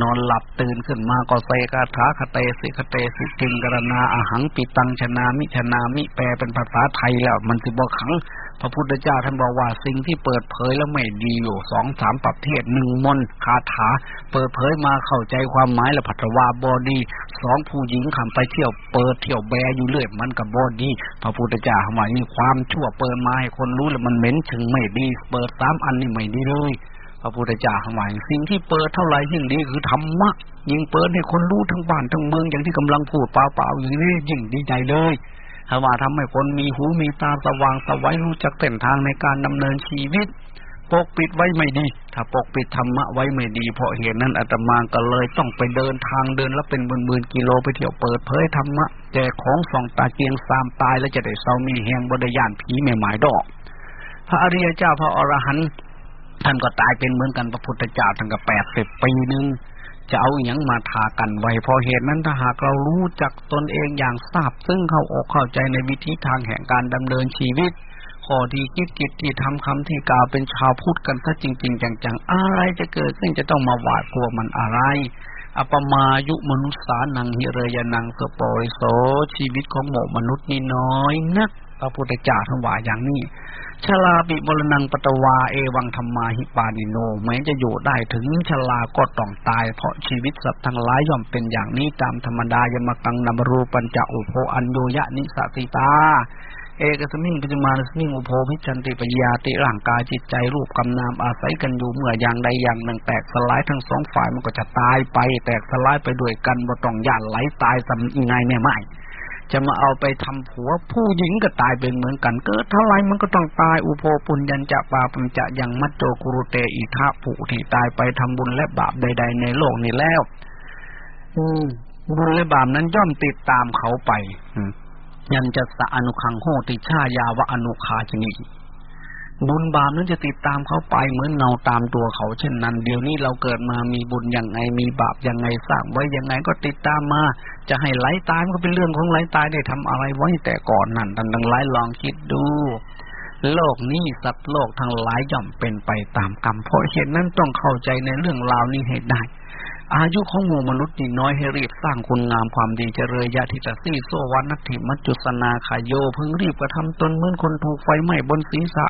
นอนหลับตื่นขึ้นมาก็เซคาถาคเตสิคเตสิกิงกรณาอาหังปิตังชนามิชนามิแปลเป็นภาษาไทยแล้ว มันสิบกขัง พระพุทธเจ้าท่านบอกว่าสิ่งที่เปิดเผยแล้วไม่ดีอยู่สองสามประเภทหนึ่งมนคาถา เปิดเผยมาเข้าใจความหมายและพัฒวาบอดีสองผู้หญิงขำไปเที่ยวเปิดเที่ยวแบอยู่เรื่อยมันกับบอดีพระพุทธเจ้าหมายมีความชั่วเปิดมาให้คนรู้แล้วมันเหม็นถึงไม่ดี เปิดสามอันนี้ไม่ดีเลยพระพุทธเจ้าหมายสิ่งที่เปิดเท่าไหร่ยิ่งดีคือธรรมะยิ่งเปิดให้คนรู้ทั้งบ้านทั้งเมืองอย่างที่กำลังพูดเปล่าๆอย่างนี้ยิ่งดีใจเลย ถ้าว่าทำให้คนมีหูมีตาสว่างสวัยรู้จักเส้นทางในการดำเนินชีวิต ปกปิดไว้ไม่ดี ถ้าปกปิดธรรมะไว้ไม่ดี เพราะเหตุนั้นอาตมาก็เลยต้องไปเดินทางเดินแล้วเป็นหมื่นๆกิโลไปเที่ยวเปิดเผยธรรมะแจกของส่องตาเกียงสามตายแล้วจะได้เศร้ามีแหงบริยานผีไม่หมายดอก พระอริยเจ้าพระอรหันต์ท่านก็ตายเป็นเหมือนกันพระพุทธเจ้าท่านก็แปดสิบปีหนึ่ง จะเอาอย่างมาทากันไว้เพราะเหตุนั้นถ้าหากเรารู้จักตนเองอย่างทราบ ซึ่งเข้าอกเข้าใจในวิธีทางแห่งการดำเนินชีวิตข้อที่คิดกิจที่ทำคำที่กล่าวเป็นชาวพุทธกันซะจริง ๆ จังๆ อะไรจะเกิดขึ้นจะต้องมาหวาดกลัวมันอะไรอปมายุมนุษสานังหิเรยนังสปอยโสชีวิตของหมมนุษย์นี่น้อยนัก พระพุทธเจ้าท่านว่าอย่างนี้ชลาบิมรณังปตวาเอวังธรรมาหิปานิโนแม้จะอยู่ได้ถึงชลาก็ต้องตาย เพราะชีวิตสัตว์ทั้งหลายย่อมเป็นอย่างนี้ตามธรรมดายมกังนามรูปัญจอุโภอัญโยยะนิสติตาเอกสมิงปัจมาสมิงอุโภพิจันติปยาติร่างกายจิตใจรูปกำนามอาศัยกันอยู่เมื่ออย่างใดอย่างหนึ่งแตกสลายทั้งสองฝ่ายมันก็จะตายไป แตกสลายไปด้วยกันบ่ต้องย่านไหลตายสำยังไงแน่ไม่ จะมาเอาไปทำผัวผู้หญิงก็ตายเป็นเหมือนกัน เกิดเท่าไรมันก็ต้องตายอุโภปุญญัญจะปาปัญจะยังมัจโจกุรุเตอิทะผู้ที่ตายไปทำบุญและบาปใด ๆ ในโลกนี้แล้ว อืมบุญและบาปนั้นย่อมติดตามเขาไปยันจะสะอนุขังโหติชายาวะอนุคาชนิ บุญบาปนั้นจะติดตามเขาไปเหมือนเงาตามตัวเขา เช่นนั้น เดี๋ยวนี้เราเกิดมามีบุญอย่างไงมีบาปอย่างไงสร้างไว้ยังไงก็ติดตามมา จะให้ไหลตายมันก็เป็นเรื่องของไหลตายได้ทำอะไรไว้แต่ก่อนนั่นทั้งหลายลองคิดดู โลกนี้สัตว์โลกทั้งหลายย่อมเป็นไปตามกรรมเพราะเหตุนั้นต้องเข้าใจในเรื่องราวนี้ให้ได้อายุของหมู่มนุษย์นี่น้อยให้รีบสร้างคุณงามความดีเจริญญาติตสีโซวันนัตถิมัจจุสนาขายโยพิ่งรีบกระทำตนเหมือนคนถูกไฟไหม้บนศีรษะ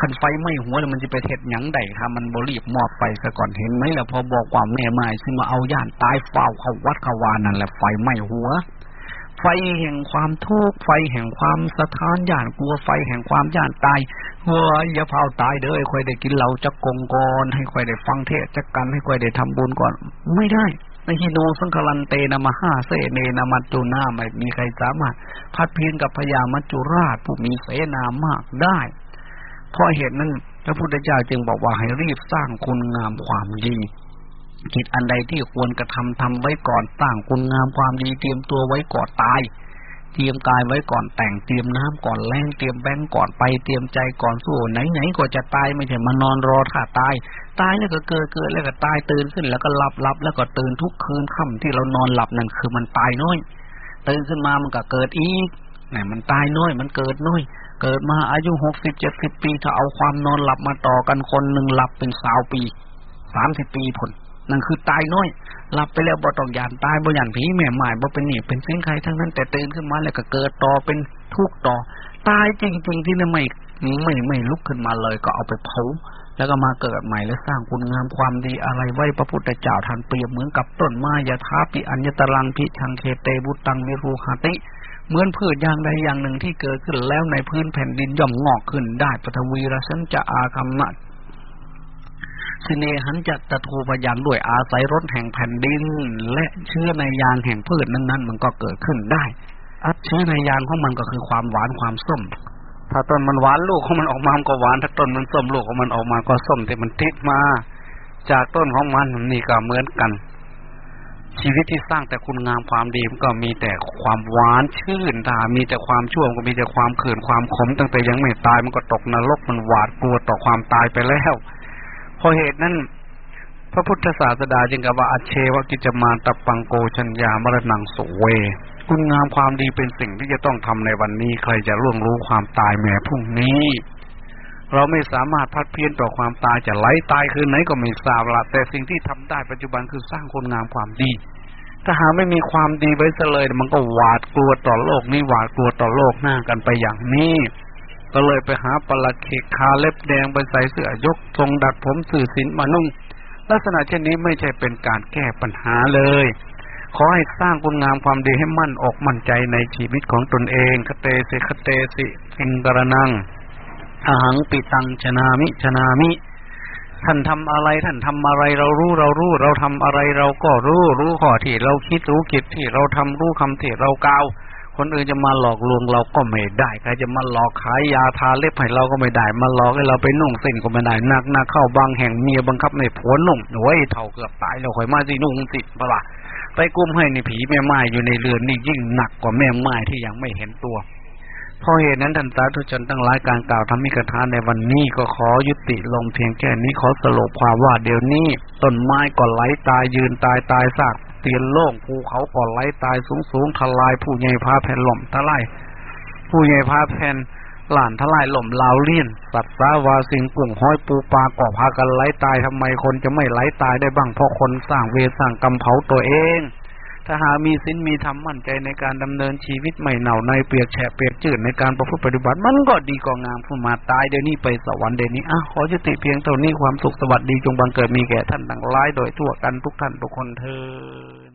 ขันไฟไม้หัวแล้วมันจะไปเท็ดหยังใดครับมันบรีบมอบไปซะก่อนเห็นไหมล่ะพอบอกคว่าแม่ไม้ซึ่งมาเอาย่านตายเฝ้าเขาวัดขาวานั่นแหละไฟไหม้หัว ไฟแห่งความทุกข์ไฟแห่งความสะท้านย่านกลัวไฟแห่งความย่านตายเฮ้ยอย่าเผาตายเด้อค่อยได้กินเหล้าจักกงก่อนให้ค่อยได้ฟังเทศจักกันให้ค่อยได้ทำบุญก่อน ไม่ได้ในฮิโนสังคลันเตนามาห้าเสเนนามัจจุนาไม่มีใครสามารถ พัดเพียนกับพญามัจจุราชผู้มีเสนามากได้ เพราะเหตุนั้นพระพุทธเจ้าจึงบอกว่าให้รีบสร้างคุณงามความดีกิจอันใดที่ควรกระทำทำไว้ก่อนสร้างคุณงามความดี เตรียมตัวไว้ก่อนตาย เตรียมกายไว้ก่อนแต่งเตรียมน้ำก่อนแรงเตรียมแบงก่อนไปเตรียมใจก่อนสู้ไหนไหนก็จะตายไม่ใช่มานอนรอถ้าตาย ตายแล้วก็เกิดเกิดแล้วก็ตายตื่นขึ้น แล้วก็หลับหลับแล้วก็ตื่นทุกคืนค่ำที่เรานอนหลับนั่นคือมันตายน้อยตื่นขึ้นมามันก็เกิดอีกนี่มันตายน้อยมันเกิดน้อย เกิดมาอายุหกสิบเจ็ดสิบปี ถ้าเอาความนอนหลับมาต่อกันคนหนึ่งหลับเป็นสาวปีสามสิบปีผลนั่นคือตายน้อย หลับไปแล้วบ่ต้องยานตายบ่ยานผีแม่หมายบ่เป็นนี่เป็นเส้นใครทั้งนั้นแต่ตื่นขึ้นมาแล้วก็เกิดต่อเป็นทุกต่อ ตายจริง ๆ ที่นั่นไม่ไม่ไม่ลุกขึ้นมาเลยก็เอาไปเผาแล้วก็มาเกิดใหม่และสร้างคุณงามความดีอะไรไว้พระพุทธเจ้าท่านเปรียบเหมือนกับต้นไม้ยาทาปิอัญญตรังพิชังเคเตบุตังมิรูหติ เหมือนพืชอย่างใดอย่างหนึ่งที่เกิดขึ้นแล้วในพื้นแผ่นดินย่อมงอกขึ้นได้ปฐวีรสันจะอาคัมมะสเนหันจะตะทูปยังด้วยอาศัยรสแห่งแผ่นดิน และเชื้อในยางแห่งพืชนั้น ๆ มันก็เกิดขึ้นได้อัดเชื้อในยางของมันก็คือความหวานความส้ม ถ้าต้นมันหวานลูกของมันออกมามันก็หวาน ถ้าต้นมันส้มลูกของมันออกมาก็ส้มที่มันติดมา จากต้นของมันนี่ก็เหมือนกัน ชีวิตที่สร้างแต่คุณงามความดีมันก็มีแต่ความหวานชื่นถ้ามีแต่ความชั่วก็มีแต่ความเขื่นความขม ตั้งแต่ยังไม่ตายมันก็ตกนรกมันหวาดกลัวต่อความตายไปแล้วเพราะเหตุนั้น พระพุทธศาสดาจึงกล่าวว่าอเชวกิจมาตปังโกชัญญามรณังโสเว คุณงามความดีเป็นสิ่งที่จะต้องทำในวันนี้ ใครจะล่วงรู้ความตายแม้พรุ่งนี้ เราไม่สามารถพัดเพี้ยนต่อความตายจะไหลตายคืนไหนก็ไม่ทราบละแต่สิ่งที่ทำได้ปัจจุบันคือสร้างคุณงามความดี ถ้าหาไม่มีความดีไว้เลย มันก็หวาดกลัวต่อโลกนี้หวาดกลัวต่อโลกหน้ากันไปอย่างนี้ก็เลยไปหาปลาเขกคาเล็บแดงไปใส่เสื้อยกทรงดัดผมสื่อสินมานุ่งลักษณะเช่นนี้ไม่ใช่เป็นการแก้ปัญหาเลย ขอให้สร้างคุณงามความดีให้มั่นอกมั่นใจในชีวิตของตนเอง คเตสิคเตสิอิงกรนัง อาหังปิตังชนามิชนามิ ท่านทำอะไร ท่านทำอะไร เรารู้เรารู้ เราทำอะไร เราก็รู้รู้ข้อที่เราคิดรู้กิจที่เราทำรู้คำที่เรากล่าวคนอื่นจะมาหลอกลวงเราก็ไม่ได้ใครจะมาหลอกขายยาทาเล็บให้เราก็ไม่ได้ มาหลอกให้เราไปนุ่งเส้นก็ไม่ได้นักหนักเข้าบางแห่งเมียบังคับในผัวนุ่งโอ้ยเท่าเกือบตายเราคอยมาสินุ่งสิปะละไปกุ้มให้ในผีแม่ไม้อยู่ในเรือนนี่ยิ่งหนักกว่าแม่ไม้ที่ยังไม่เห็นตัว เพราะเหตุนั้นท่านสาธุชนตั้งหลายการกล่าวทำมิกระทานในวันนี้ก็ขอยุติลงเพียงแค่นี้ขอสรุปความว่าเดี๋ยวนี้ต้นไม้ก็ไหลตายยืนตายตายซากเตียนโล่งภูเขาก่อไหลตายสูงสูงทลายผู้ใหญ่พาแผ่นหล่มทลายผู้ใหญ่พาแผ่นหลานทลายหล่มลาวเลี่ยนสัตว์สาวาสิงปุ่งห้อยปูปลาก่อพากันไหลตายทำไมคนจะไม่ไหลตายได้บ้างเพราะคนสร้างเวรสร้างกรรมเผาตัวเอง ถ้าหามีสินมีธรรมมั่นใจในการดำเนินชีวิตใหม่เหน่าในเปียกแฉะเปียกจืดในการประพฤติปฏิบัติ มันก็ดีกว่างามผู้มาตายเดี๋ยวนี้ไปสวรรค์เดี๋ยวนี้อะขอจุติเพียงเท่านี้ความสุขสวัสดีจงบังเกิดมีแก่ท่านทั้งหลายโดยทั่วกันทุกท่านทุกคนเทอ